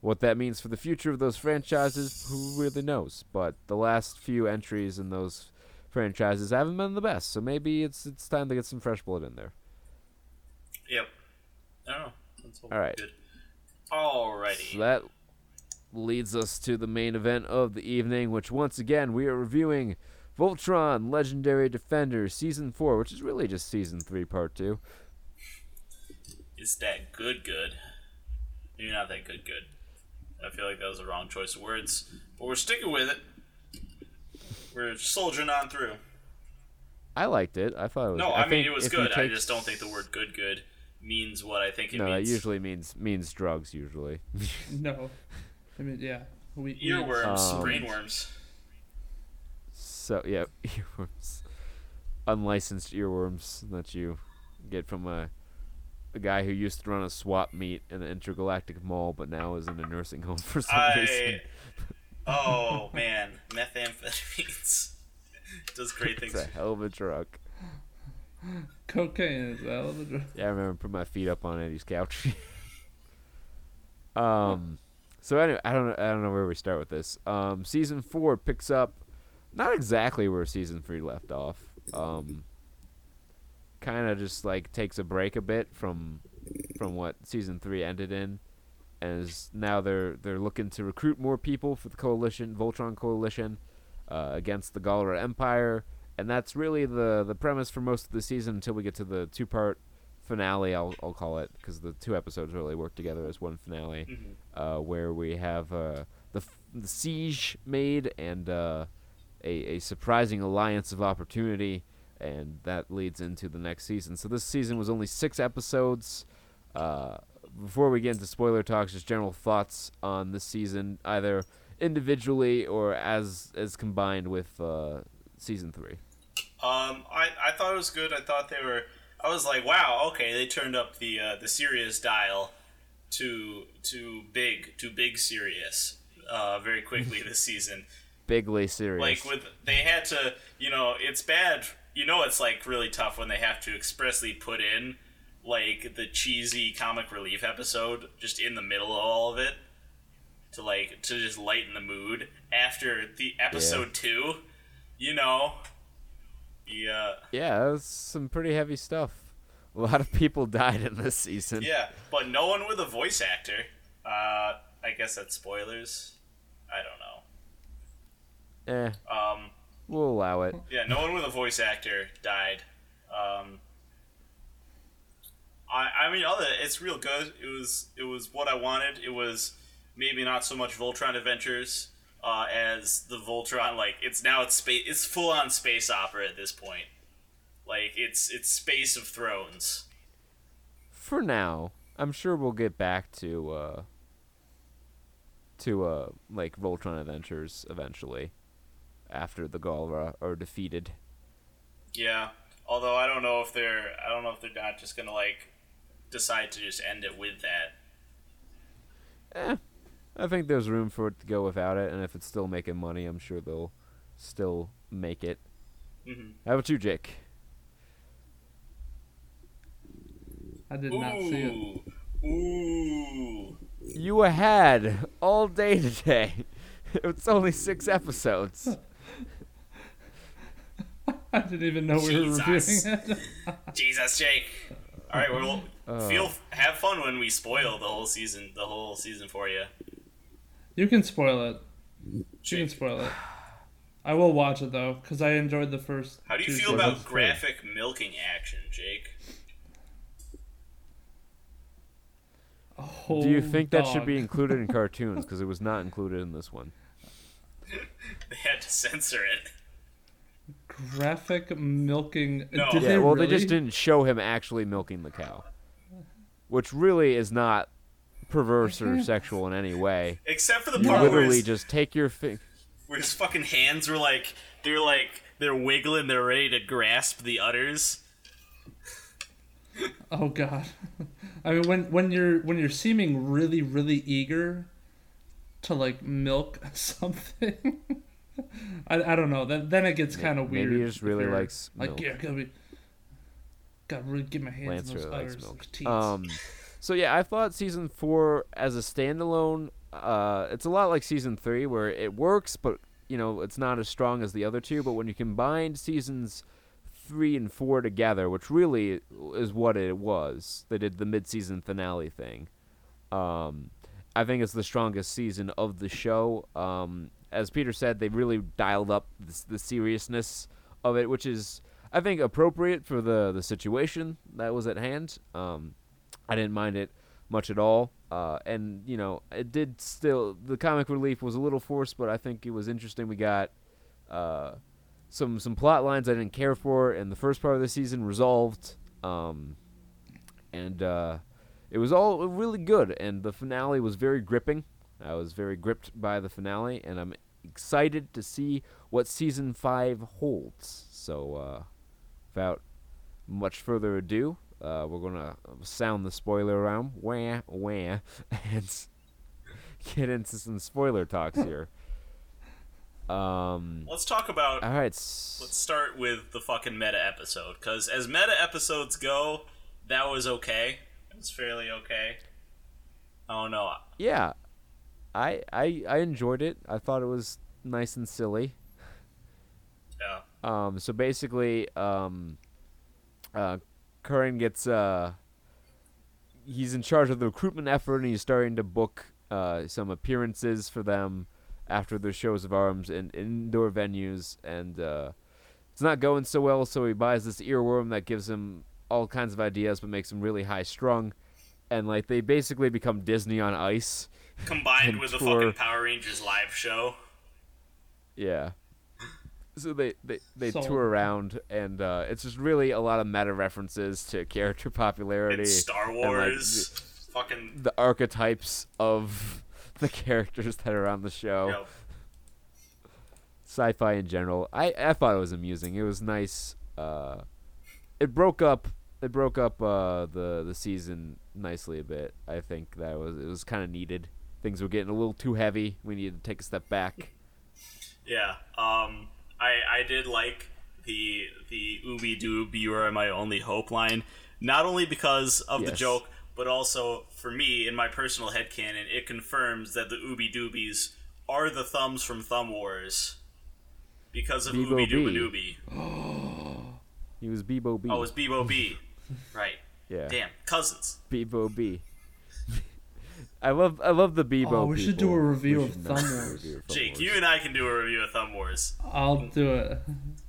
what that means for the future of those franchises, who really knows? But the last few entries in those franchises haven't been the best, so maybe it's it's time to get some fresh blood in there. Yep. I don't know. That's all All right. good. Alrighty. So that leads us to the main event of the evening, which once again we are reviewing Voltron Legendary Defender Season 4, which is really just Season 3, Part 2. Is that good? Good. Maybe not that good. Good. I feel like that was the wrong choice of words, but we're sticking with it. We're soldiering on through. I liked it. I thought it was No, I, I, mean think it was if you good. I just don't think the word "good" good means what I think it No, that means. usually means means drugs, usually. [laughs] No, I mean yeah. We, we- Earworms, Um, brainworms. so, yeah, [laughs] earworms. Unlicensed earworms that you get from a a guy who used to run a swap meet in the intergalactic mall, but now is in a nursing home for some reason. [laughs] Oh man, methamphetamines [laughs] does great things. It's a hell of a drug. Cocaine is out of the dr- Yeah, I remember putting my feet up on Eddie's couch. um, so anyway, I don't, I don't know where we start with this. Um, season four picks up, not exactly where season three left off. Um, kind of just like takes a break a bit from, from what season three ended in, and is now they're they're looking to recruit more people for the coalition, Voltron coalition, uh, against the Galra Empire and that's really the the premise for most of the season until we get to the two part finale. I'll I'll call it because the two episodes really work together as one finale, Mhm. uh, where we have uh, the f- the siege made and uh, a a surprising alliance of opportunity, and that leads into the next season. So this season was only six episodes. Uh, before we get into spoiler talks, just general thoughts on this season, either individually or as as combined with uh, season three. Um, I, I thought it was good. I thought they were. I was like, wow, okay, they turned up the uh, the serious dial to to big to big serious uh, very quickly [laughs] this season. Bigly serious. Like with they had to, you know, it's bad. You know, it's like really tough when they have to expressly put in like the cheesy comic relief episode just in the middle of all of it to like to just lighten the mood after the episode two. You know, yeah. yeah, that's some pretty heavy stuff. A lot of people [laughs] died in this season. Yeah, but no one with a voice actor. Uh, I guess that's spoilers. I don't know. Eh, Um, we'll allow it. yeah, no one with a voice actor died. Um, I I mean, other it's real good. It was it was what I wanted. It was maybe not so much Voltron Adventures uh, as the Voltron. Like it's now it's space. It's full on space opera at this point. Like it's it's Space of Thrones. For now, I'm sure we'll get back to uh to uh like Voltron Adventures eventually after the Galra are defeated. Yeah. Although I don't know if they're I don't know if they're not just gonna like decide to just end it with that. Eh, I think there's room for it to go without it, and if it's still making money, I'm sure they'll still make it. Mhm. How about you, Jake? I did not see it. Ooh. Ooh. You were had all day today. [laughs] It's only six episodes. [laughs] I didn't even know we were Jesus. reviewing it. [laughs] Jesus, Jake. All right, well, Uh. feel have fun when we spoil the whole season, the whole season for you. You can spoil it. You can spoil it. I will watch it though, because I enjoyed the first. how do you feel about graphic milking action, Jake? Oh, Do you think that should be included in [laughs] cartoons? Because it was not included in this one. [laughs] They had to censor it. graphic milking? No. Did Yeah, they well, really? they just didn't show him actually milking the cow, which really is not perverse or [laughs] sexual in any way. Except for the You part where literally his, just take your fi- where his fucking hands were like they're like they're wiggling, they're ready to grasp the udders. Oh god. [laughs] I mean when when you're when you're seeming really really eager to like milk [laughs] something. I, I don't know. Then then it gets kind of weird. maybe he just really you're likes like milk. yeah, gotta be gotta really get my hands Lance in those really likes udders, milk. those teats. Um, so yeah, I thought season four as a standalone, uh, it's a lot like season three where it works, but you know it's not as strong as the other two. But when you combine seasons three and four together, which really is what it was, they did the mid-season finale thing. Um, I think it's the strongest season of the show. Um, as Peter said, they really dialed up the, the seriousness of it, which is, I think, appropriate for the the situation that was at hand. Um, I didn't mind it much at all, uh, and you know, it did still. The comic relief was a little forced, but I think it was interesting. We got uh, some some plot lines I didn't care for in the first part of the season resolved, um, and uh, it was all really good. And the finale was very gripping. I was very gripped by the finale, and I'm excited to see what season five holds. So, uh, without much further ado, uh, we're gonna sound the spoiler alarm, wah wah, [laughs] and get into some spoiler talks here. Um, Let's talk about all right. Let's start with the fucking meta episode, because as meta episodes go, that was okay. It was fairly okay. Oh no, Yeah, I I I enjoyed it. I thought it was nice and silly. yeah, Um, so basically, um, uh, Coran gets uh, he's in charge of the recruitment effort, and he's starting to book uh some appearances for them after their shows of arms in indoor venues, and uh, it's not going so well. So he buys this earworm that gives him all kinds of ideas, but makes him really high strung, and like they basically become Disney on ice. Combined [laughs] with the tour- fucking Power Rangers live show. Yeah. So they they, they So- tour around, and uh, it's just really a lot of meta references to character [laughs] popularity, It's Star like, Wars. fucking. the archetypes of [laughs] the characters that are on the show. Yo, sci-fi in general. I I thought it was amusing. It was nice. Uh, it broke up. It broke up uh, the the season nicely a bit. I think that was it was kind of needed. Things were getting a little too heavy. We needed to take a step back. Yeah. Um. I I did like the the Ooby Doob you are my only hope line, not only because of the joke, but also for me in my personal headcanon, it confirms that the Ooby Doobies are the thumbs from Thumb Wars. Because of Bebo Ooby Dooba B. Dooby. [gasps] He was Bebo B. Oh, it was Bebo B. [laughs] right. yeah, Damn. Cousins. Bebo B. I love I love the Bebo. Oh, we should do a review of should Thumb not do a Wars. review of Thumb Jake, Wars. you and I can do a review of Thumb Wars. I'll do it.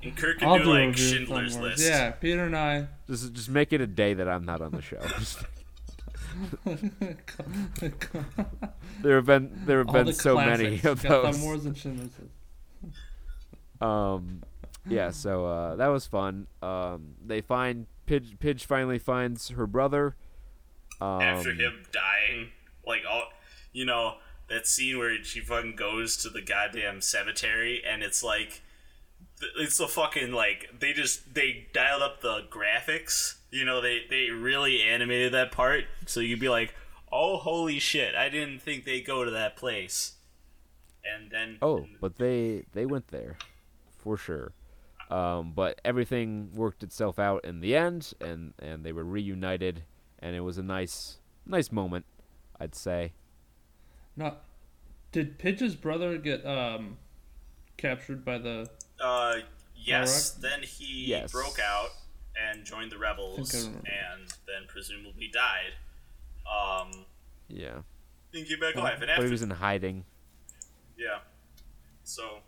And Kirk can I'll do, do like review Schindler's List. Yeah, Peter and I. just just make it a day that I'm not on the show. [laughs] [laughs] there have been there have All been the so many classics. of Got those. Thumb Wars and Schindler's List. Um, yeah, so uh, that was fun. Um, they find Pidge. Pidge finally finds her brother. Um, after him dying. Like all, you know, that scene where she fucking goes to the goddamn cemetery, and it's like, it's the fucking like they just they dialed up the graphics. You know, they they really animated that part, so you'd be like, oh holy shit, I didn't think they'd go to that place. And then Oh, but they they went there, for sure. Um, but everything worked itself out in the end, and and they were reunited, and it was a nice nice moment, I'd say. No, did Pidge's brother get um captured by the? Uh, yes. Then he Yes. broke out and joined the rebels, and then presumably died. Um, Yeah, and came back Oh, alive. And but after, he was in hiding. yeah. So,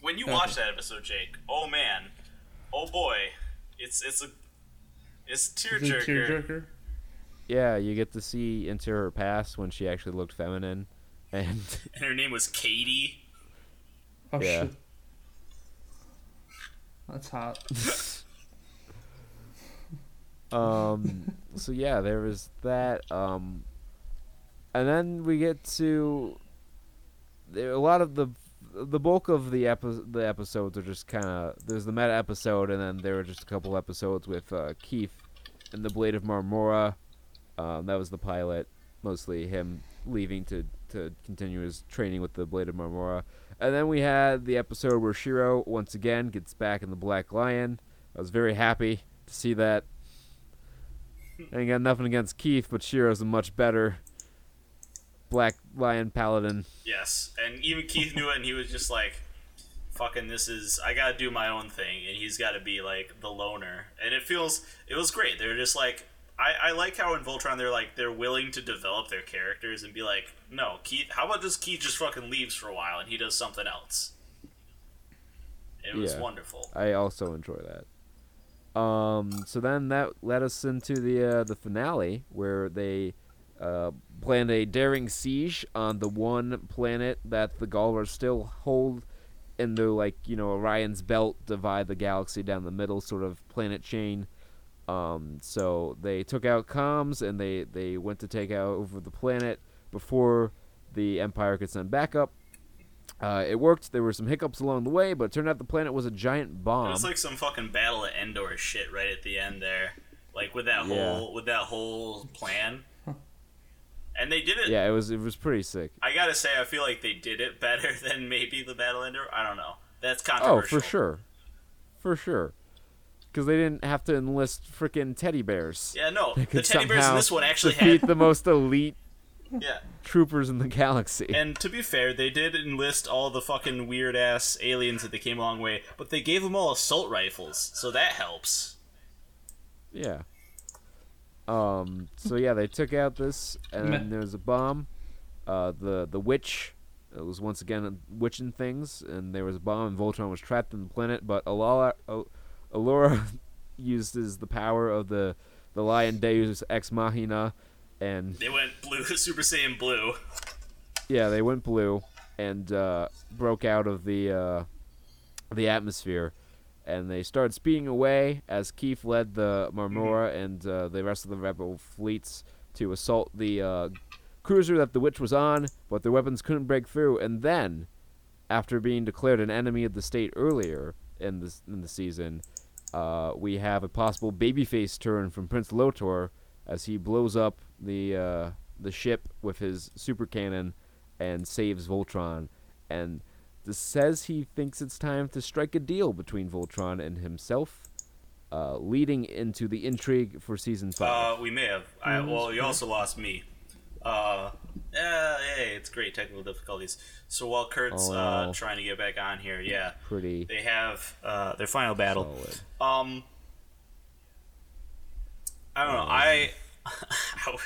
when you watch that episode, Jake, oh man, oh boy, it's it's a it's a Is it a tearjerker. tearjerker? Yeah, you get to see into her past when she actually looked feminine, [laughs] and And her name was Katie. Oh Yeah. shit. That's hot. [laughs] um so yeah there was that um and then we get to there a lot of the the bulk of the epi- the episodes are just kind of there's the meta episode and then there were just a couple episodes with uh, Keith and the Blade of Marmora um, that was the pilot mostly him leaving to to continue his training with the Blade of Marmora and then we had the episode where Shiro once again gets back in the Black Lion I was very happy to see that I got nothing against Keith, but Shiro's a much better Black Lion Paladin. Yes, and even Keith knew it, and he was just like, "Fucking, this is I gotta do my own thing," and he's got to be like the loner, and it feels it was great. They're just like. I, I like how in Voltron they're like they're willing to develop their characters and be like, no, Keith. How about just Keith just fucking leaves for a while and he does something else? It was Yeah. wonderful. I also enjoy that. Um, so then that led us into the uh, the finale where they uh, planned a daring siege on the one planet that the Galras still hold in the like you know Orion's belt divide the galaxy down the middle sort of planet chain. Um, so they took out comms and they they went to take out over the planet before the Empire could send backup. Uh, it worked. There were some hiccups along the way, but it turned out the planet was a giant It bomb. was like some fucking battle of Endor shit right at the end there, like with that Yeah. whole with that whole plan. [laughs] And they did it. yeah, it was it was pretty sick. I gotta say, I feel like they did it better [laughs] than maybe the Battle Endor. I don't know. That's controversial. Oh, for sure, for sure, because they didn't have to enlist freaking teddy bears. Yeah, no. They The could teddy bears in somehow this one actually defeat had. the most elite [laughs] Yeah. troopers in the galaxy. And to be fair, they did enlist all the fucking weird ass aliens that they came a long way, but they gave them all assault rifles, so that helps. Yeah. Um. So yeah, they took out this, and then there was a bomb. Uh, the the witch it was once again witching things, and there was a bomb, and Voltron was trapped in the planet. But Allura, Al- Allura, [laughs] uses the power of the the Lion Deus Ex Machina, and They went blue, [laughs] Super Saiyan blue. yeah, they went blue and uh, broke out of the uh, the atmosphere, and they started speeding away as Keith led the Marmora and uh, the rest of the rebel fleets to assault the uh, cruiser that the witch was on, but their weapons couldn't break through. And then, after being declared an enemy of the state earlier in the in the season, uh, we have a possible babyface turn from Prince Lotor as he blows up the uh, the ship with his super cannon and saves Voltron. And this says he thinks it's time to strike a deal between Voltron and himself, uh, leading into the intrigue for season five. Uh, we may have. I, well, you also lost me. Uh, yeah, hey, it's great technical difficulties. So while Kurt's Oh, uh, trying to get back on here, yeah, Pretty they have uh, their final battle. solid. Um, I don't know. I, [laughs]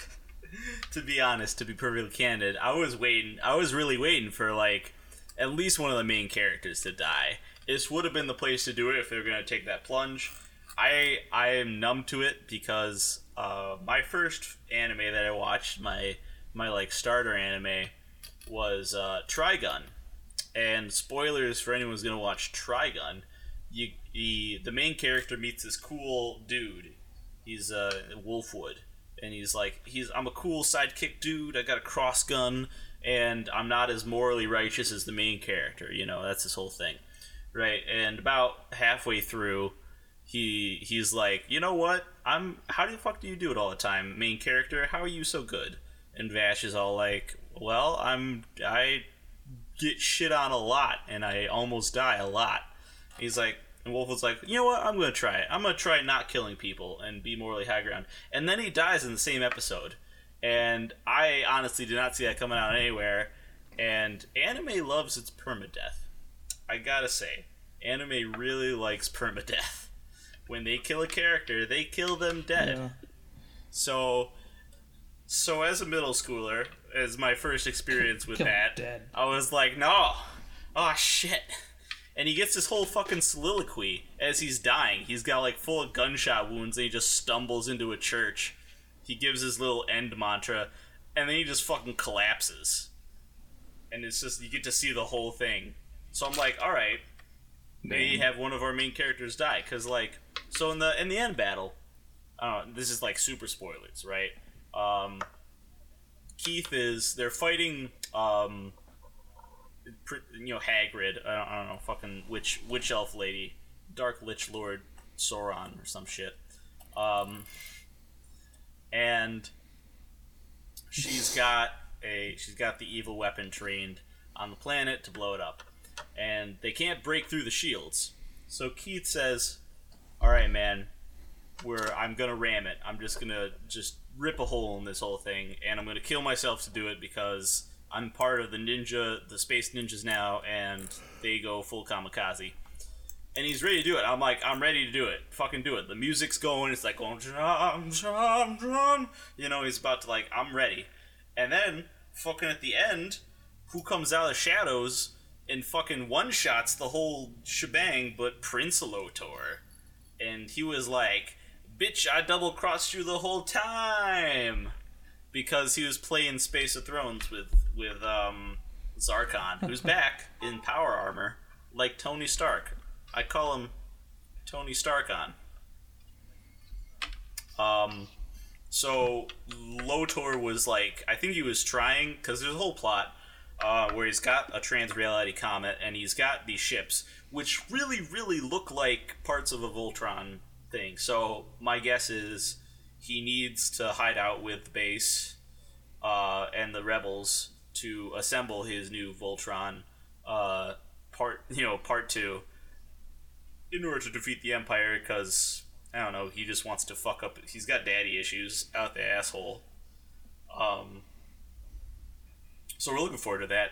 to be honest, to be perfectly candid, I was waiting. I was really waiting for like at least one of the main characters to die. This would have been the place to do it if they were going to take that plunge. I I am numb to it because uh, my first anime that I watched, my my like starter anime, was uh, Trigun. And spoilers for anyone who's going to watch Trigun you, he, the main character meets this cool dude. He's uh, Wolfwood, and he's like, he's I'm a cool sidekick dude. I got a cross gun, and I'm not as morally righteous as the main character. You know, that's his whole thing, right? And about halfway through, he he's like, you know what? I'm how the fuck do you do it all the time, main character? How are you so good? And Vash is all like, well, I'm I get shit on a lot, and I almost die a lot. He's like, and Wolf was like, you know what? I'm gonna try it. I'm gonna try not killing people and be morally high ground. And then he dies in the same episode. And I honestly did not see that coming out anywhere. And anime loves its permadeath. I gotta say, anime really likes permadeath. When they kill a character, they kill them dead. Yeah. So, so as a middle schooler, as my first experience with Kill that, dead. I was like, no, oh shit. And he gets this whole fucking soliloquy as he's dying. He's got like full of gunshot wounds, and he just stumbles into a church. He gives his little end mantra, and then he just fucking collapses. And it's just you get to see the whole thing. So I'm like, all right, they have one of our main characters die because like so in the in the end battle I this is like super spoilers right? Um keith is they're fighting um you know hagrid i don't, I don't know fucking witch witch elf lady dark lich lord sauron or some shit. Um and she's got a she's got the evil weapon trained on the planet to blow it up and they can't break through the shields so keith says all right man where i'm gonna ram it i'm just gonna just rip a hole in this whole thing and i'm gonna kill myself to do it because i'm part of the ninja the space ninjas now and they go full kamikaze and he's ready to do it. I'm like, I'm ready to do it. Fucking do it. The music's going. It's like going, drum, drum, drum. You know, he's about to like, I'm ready. And then, fucking at the end, who comes out of the shadows and fucking one shots the whole shebang, but Prince Lotor. And he was like, bitch, I double crossed you the whole time. Because he was playing Space of Thrones with, with, um, Zarkon, who's [laughs] back in power armor, like Tony Stark. I call him Tony Stark on. Um, so Lotor was like, I think he was trying because there's a whole plot uh, where he's got a trans reality comet and he's got these ships which really, really look like parts of a Voltron thing. So my guess is he needs to hide out with the base uh, and the rebels to assemble his new Voltron uh, part, [laughs] you know, part two in order to defeat the Empire because I don't know, he just wants to fuck up. He's got daddy issues out the asshole. Um, so we're looking forward to that.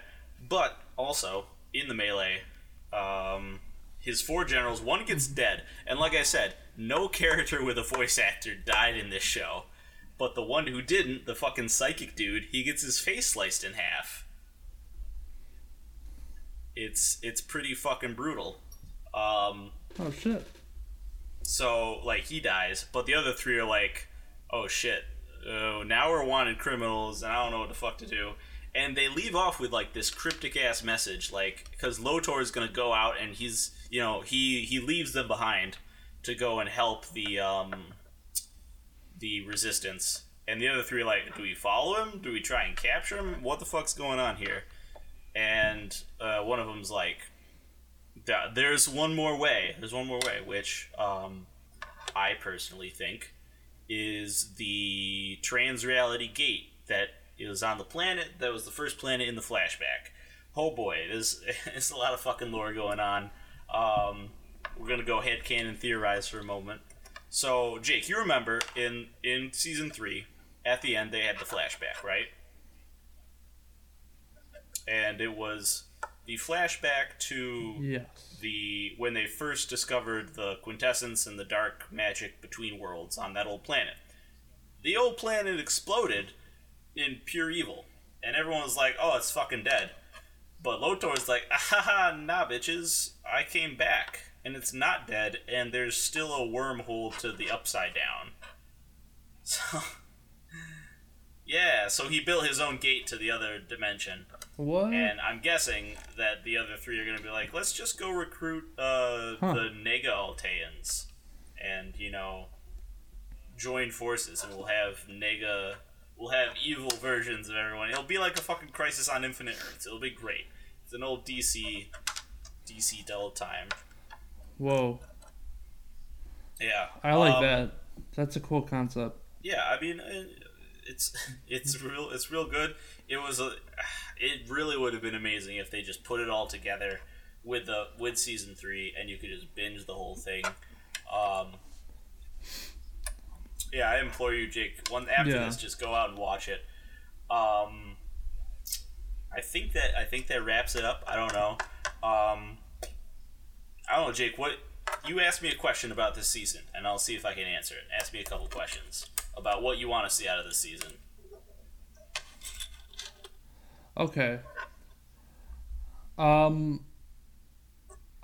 But also in the melee, um, his four generals, one gets dead, and like I said, no [laughs] character with a voice actor died in this show. But the one who didn't, the fucking psychic dude, he gets his face sliced in half. It's it's pretty fucking brutal. Um, Oh shit. so like he dies, but the other three are like, oh shit, oh now we're wanted criminals, and I don't know what the fuck to do. And they leave off with like this cryptic ass message, like because Lotor is gonna go out and he's you know he he leaves them behind to go and help the um the resistance. And the other three like, do we follow him? Do we try and capture him? What the fuck's going on here? And uh, one of them's like, "Th- there's one more way. There's one more way, which um, I personally think is the trans reality gate that is on the planet that was the first planet in the flashback. Oh boy, there's, [laughs] there's a lot of fucking lore going on. Um, we're gonna go headcanon theorize for a moment. So, Jake, you remember in in season three, at the end they had the flashback, right? And it was the flashback to Yes. the when they first discovered the quintessence and the dark magic between worlds on that old planet. The old planet exploded in pure evil, and everyone was like, "Oh, it's fucking dead." But Lotor's like, "Ah, nah, bitches, I came back, and it's not dead, and there's still a wormhole to the upside down." [laughs] So, yeah, so he built his own gate to the other dimension. What? And I'm guessing that the other three are going to be like, let's just go recruit uh, Huh. the Nega Alteans and, you know, join forces, and we'll have Nega. We'll have evil versions of everyone. It'll be like a fucking Crisis on Infinite Earths. It'll be great. It's an old DC, DC double time. Whoa. Yeah, I like um, that. That's a cool concept. Yeah, I mean, it's [laughs] it's real it's real good. It was a it really would have been amazing if they just put it all together with the with season three, and you could just binge the whole thing. Um, yeah, I implore you, Jake. One after Yeah. this, just go out and watch it. Um, I think that I think that wraps it up. I don't know. Um, I don't know, Jake. What you asked me a question about this season, and I'll see if I can answer it. Ask me a couple questions about what you want to see out of this season. Okay. Um.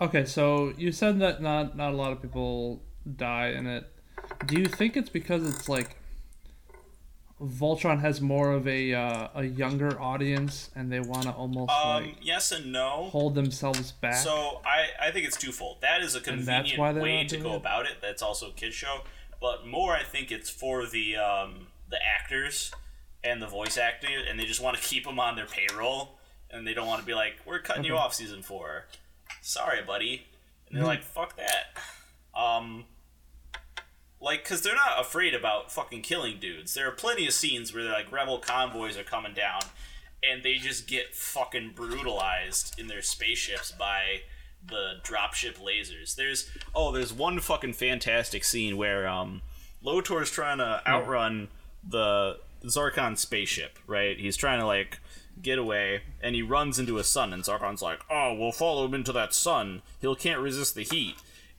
Okay, so you said that not not a lot of people die in it. Do you think it's because it's like Voltron has more of a uh, a younger audience and they want to almost Um, like yes and no. hold themselves back? So I, I think it's twofold. That is a convenient way to go it? about it. That's also a kid show, but more I think it's for the um, the actors and the voice acting, and they just want to keep them on their payroll, and they don't want to be like, "We're cutting you off season four. Sorry, buddy." And they're Mhm. like, "Fuck that." Um, like, cause they're not afraid about fucking killing dudes. There are plenty of scenes where like rebel convoys are coming down, and they just get fucking brutalized in their spaceships by the dropship lasers. There's oh, there's one fucking fantastic scene where um, Lotor's trying to outrun the Zarkon spaceship. Right, he's trying to like get away, and he runs into a sun, and Zarkon's like, "Oh, we'll follow him into that sun. He'll can't resist the heat."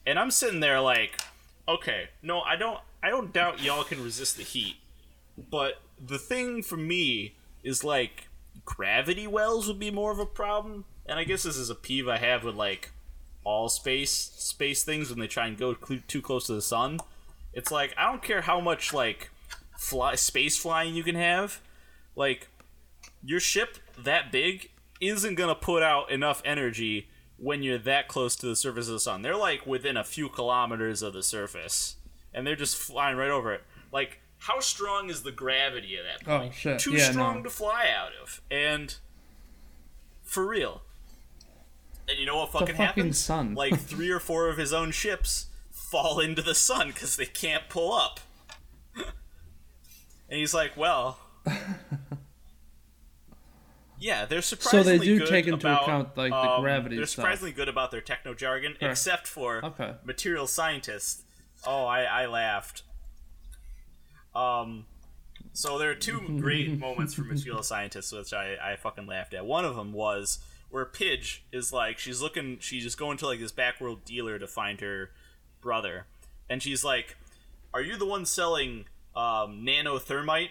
And I'm sitting there like, okay, no, I don't, I don't doubt y'all can resist the heat, but the thing for me is like gravity wells would be more of a problem, and I guess this is a peeve I have with like all space space things when they try and go cl- too close to the sun. It's like I don't care how much like fly space flying you can have, like your ship that big isn't gonna put out enough energy when you're that close to the surface of the sun. They're like within a few kilometers of the surface, and they're just flying right over it. Like, how strong is the gravity of that Oh, point? shit. Too Yeah, strong no. to fly out of, and for real. And you know what the fucking, fucking happens? sun. [laughs] Like three or four of his own ships fall into the sun because they can't pull up. [laughs] and he's like, "Well." [laughs] Yeah, they're surprisingly So they do take into about, account, like, the um, gravity They're stuff. surprisingly good about their techno jargon, Sure. except for Okay. material scientists. Oh, I, I laughed. Um, so there are two [laughs] great moments for material scientists, which I, I fucking laughed at. One of them was where Pidge is like, she's looking, she's just going to like this backworld dealer to find her brother, and she's like, "Are you the one selling um, nanothermite,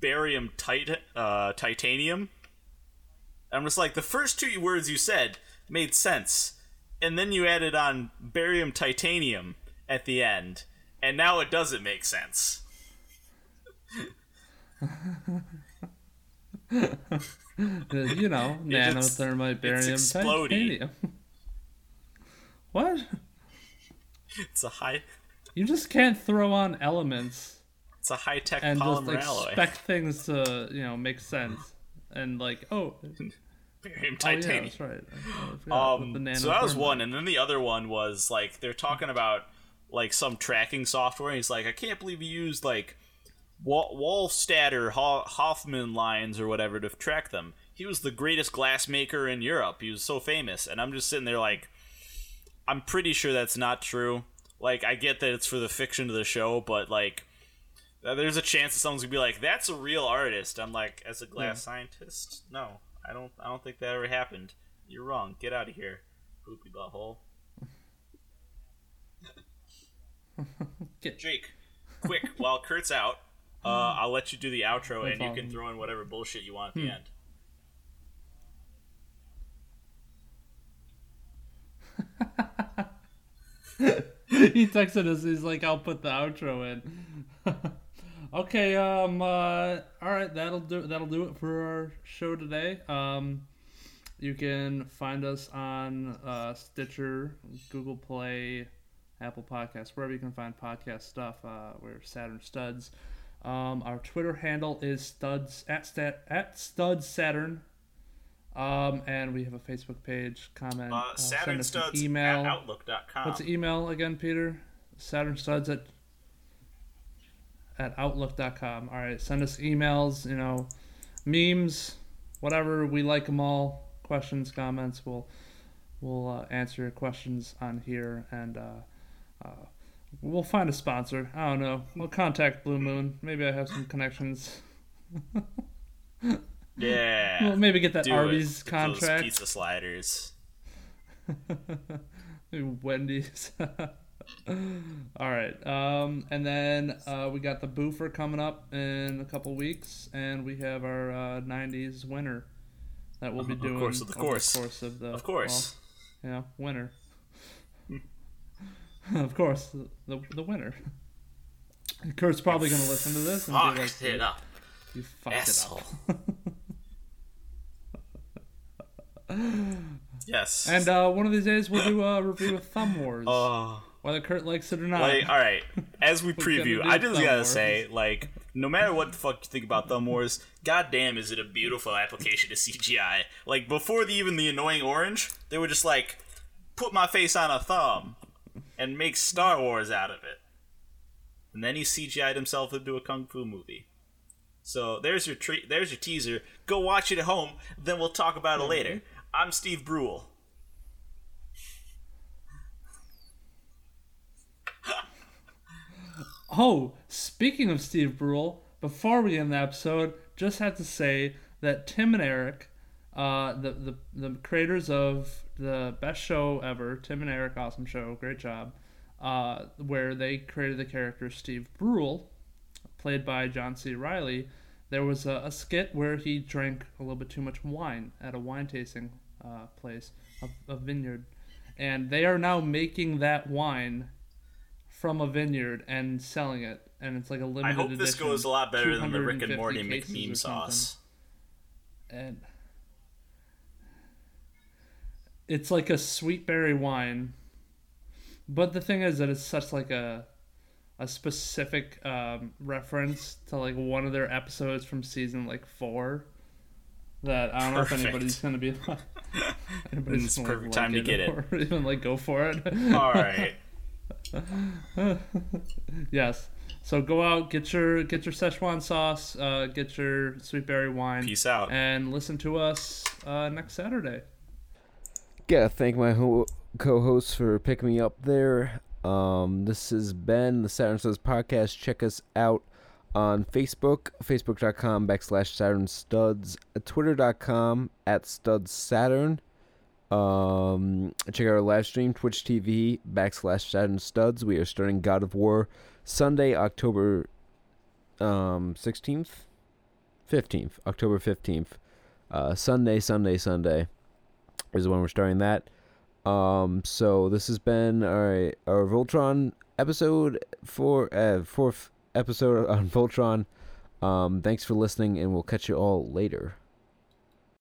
barium tit- uh, titanium?" I'm just like, the first two words you said made sense, and then you added on barium titanium, at the end, and now it doesn't make sense. You know, [laughs] nanothermite, barium, it's titanium. [laughs] what? It's a high, You just can't throw on elements it's a high tech and just polymer alloy. expect things to, you know, make sense. And like, oh, Barium oh yeah, titanium. that's right. I forgot with Um, so that was one, and then the other one was like they're talking about like some tracking software. And he's like, I can't believe you used like Wa- Wallstatter Ho- Hoffman lines or whatever to track them. He was the greatest glassmaker in Europe. He was so famous, and I'm just sitting there like, I'm pretty sure that's not true. Like, I get that it's for the fiction of the show, but like. There's a chance that someone's gonna be like, "That's a real artist." I'm like, as a glass scientist, no, I don't. I don't think that ever happened. You're wrong. Get out of here, poopy butthole. [laughs] Get- Jake, quick! [laughs] while Kurt's out, uh, I'll let you do the outro, and you can throw in whatever bullshit you want at the end. [laughs] he texted us. He's like, "I'll put the outro in." Okay. Um. Uh, all right. That'll do. That'll do it for our show today. Um. You can find us on uh, Stitcher, Google Play, Apple Podcasts, wherever you can find podcast stuff. Uh, we're Saturn Studs. Um, our Twitter handle is studs at stat at studs Saturn. Um, and we have a Facebook page. Comment. Uh, send Saturn an Studs email. at Outlook.com. What's the email again, Peter? Saturn Studs at at outlook.com. All right, send us emails, you know, memes, whatever. We like them all. Questions, comments. We'll we'll uh, answer your questions on here, and uh, uh, we'll find a sponsor. I don't know. We'll contact Blue Moon. Maybe I have some connections. [laughs] yeah. We'll maybe get that do. Arby's Get those contract. pizza sliders. [laughs] Wendy's. [laughs] All right. Um, and then uh, we got the Boofer coming up in a couple weeks, and we have our uh, '90s winner that we'll be Of doing course, of the course. the course of the Of course. well, yeah, winner. [laughs] of course, the the winner. Kurt's probably gonna listen to this and be like, Fucked it up, "You fucked asshole. it up." [laughs] yes. And uh, one of these days we'll do a review of Thumb Wars, Oh. Whether Kurt likes it or not. Like, all right. As we [laughs] preview, I just gotta Wars. say, like, no matter what the fuck you think about Thumb Wars, goddamn, is it a beautiful application of CGI? Like, before the, even the annoying orange, they were just like, put my face on a thumb and make Star Wars out of it. And then he CGI'd himself into a kung fu movie. So there's your treat. There's your teaser. Go watch it at home. Then we'll talk about it mm-hmm. later. I'm Steve Brule. Oh, speaking of Steve Brule, before we end the episode, just have to say that Tim and Eric, uh, the, the the creators of the best show ever, Tim and Eric, awesome show, great job, uh, where they created the character Steve Brule, played by John C. Reilly. There was a, a skit where he drank a little bit too much wine at a wine tasting uh, place, a, a vineyard, and they are now making that wine from a vineyard and selling it, and it's like a limited I hope this edition, goes a lot better than the Rick and Morty McMeme sauce. And it's like a sweet berry wine, but the thing is that it's such like a a specific um, reference to like one of their episodes from season like four. That I don't know if anybody's gonna be [laughs] like, anybody's It's gonna, perfect like, time to get it. or [laughs] even like go for it. All right. [laughs] [laughs] Yes. So go out, get your get your Szechuan sauce, uh, get your sweet berry wine, Peace out. and listen to us uh, next Saturday. Gotta thank my ho- co-hosts for picking me up there. Um, this has been the Saturn Studs podcast. Check us out on Facebook, facebook.com backslash Saturn Studs, twitter.com at Studs Saturn. Um, check out our live stream, Twitch TV backslash Saturn Studs. We are starting God of War Sunday, October um, 16th, 15th, October 15th. Uh, Sunday, Sunday, Sunday is when we're starting that. Um, so this has been our our Voltron episode for uh fourth episode on Voltron. Um, thanks for listening, and we'll catch you all later.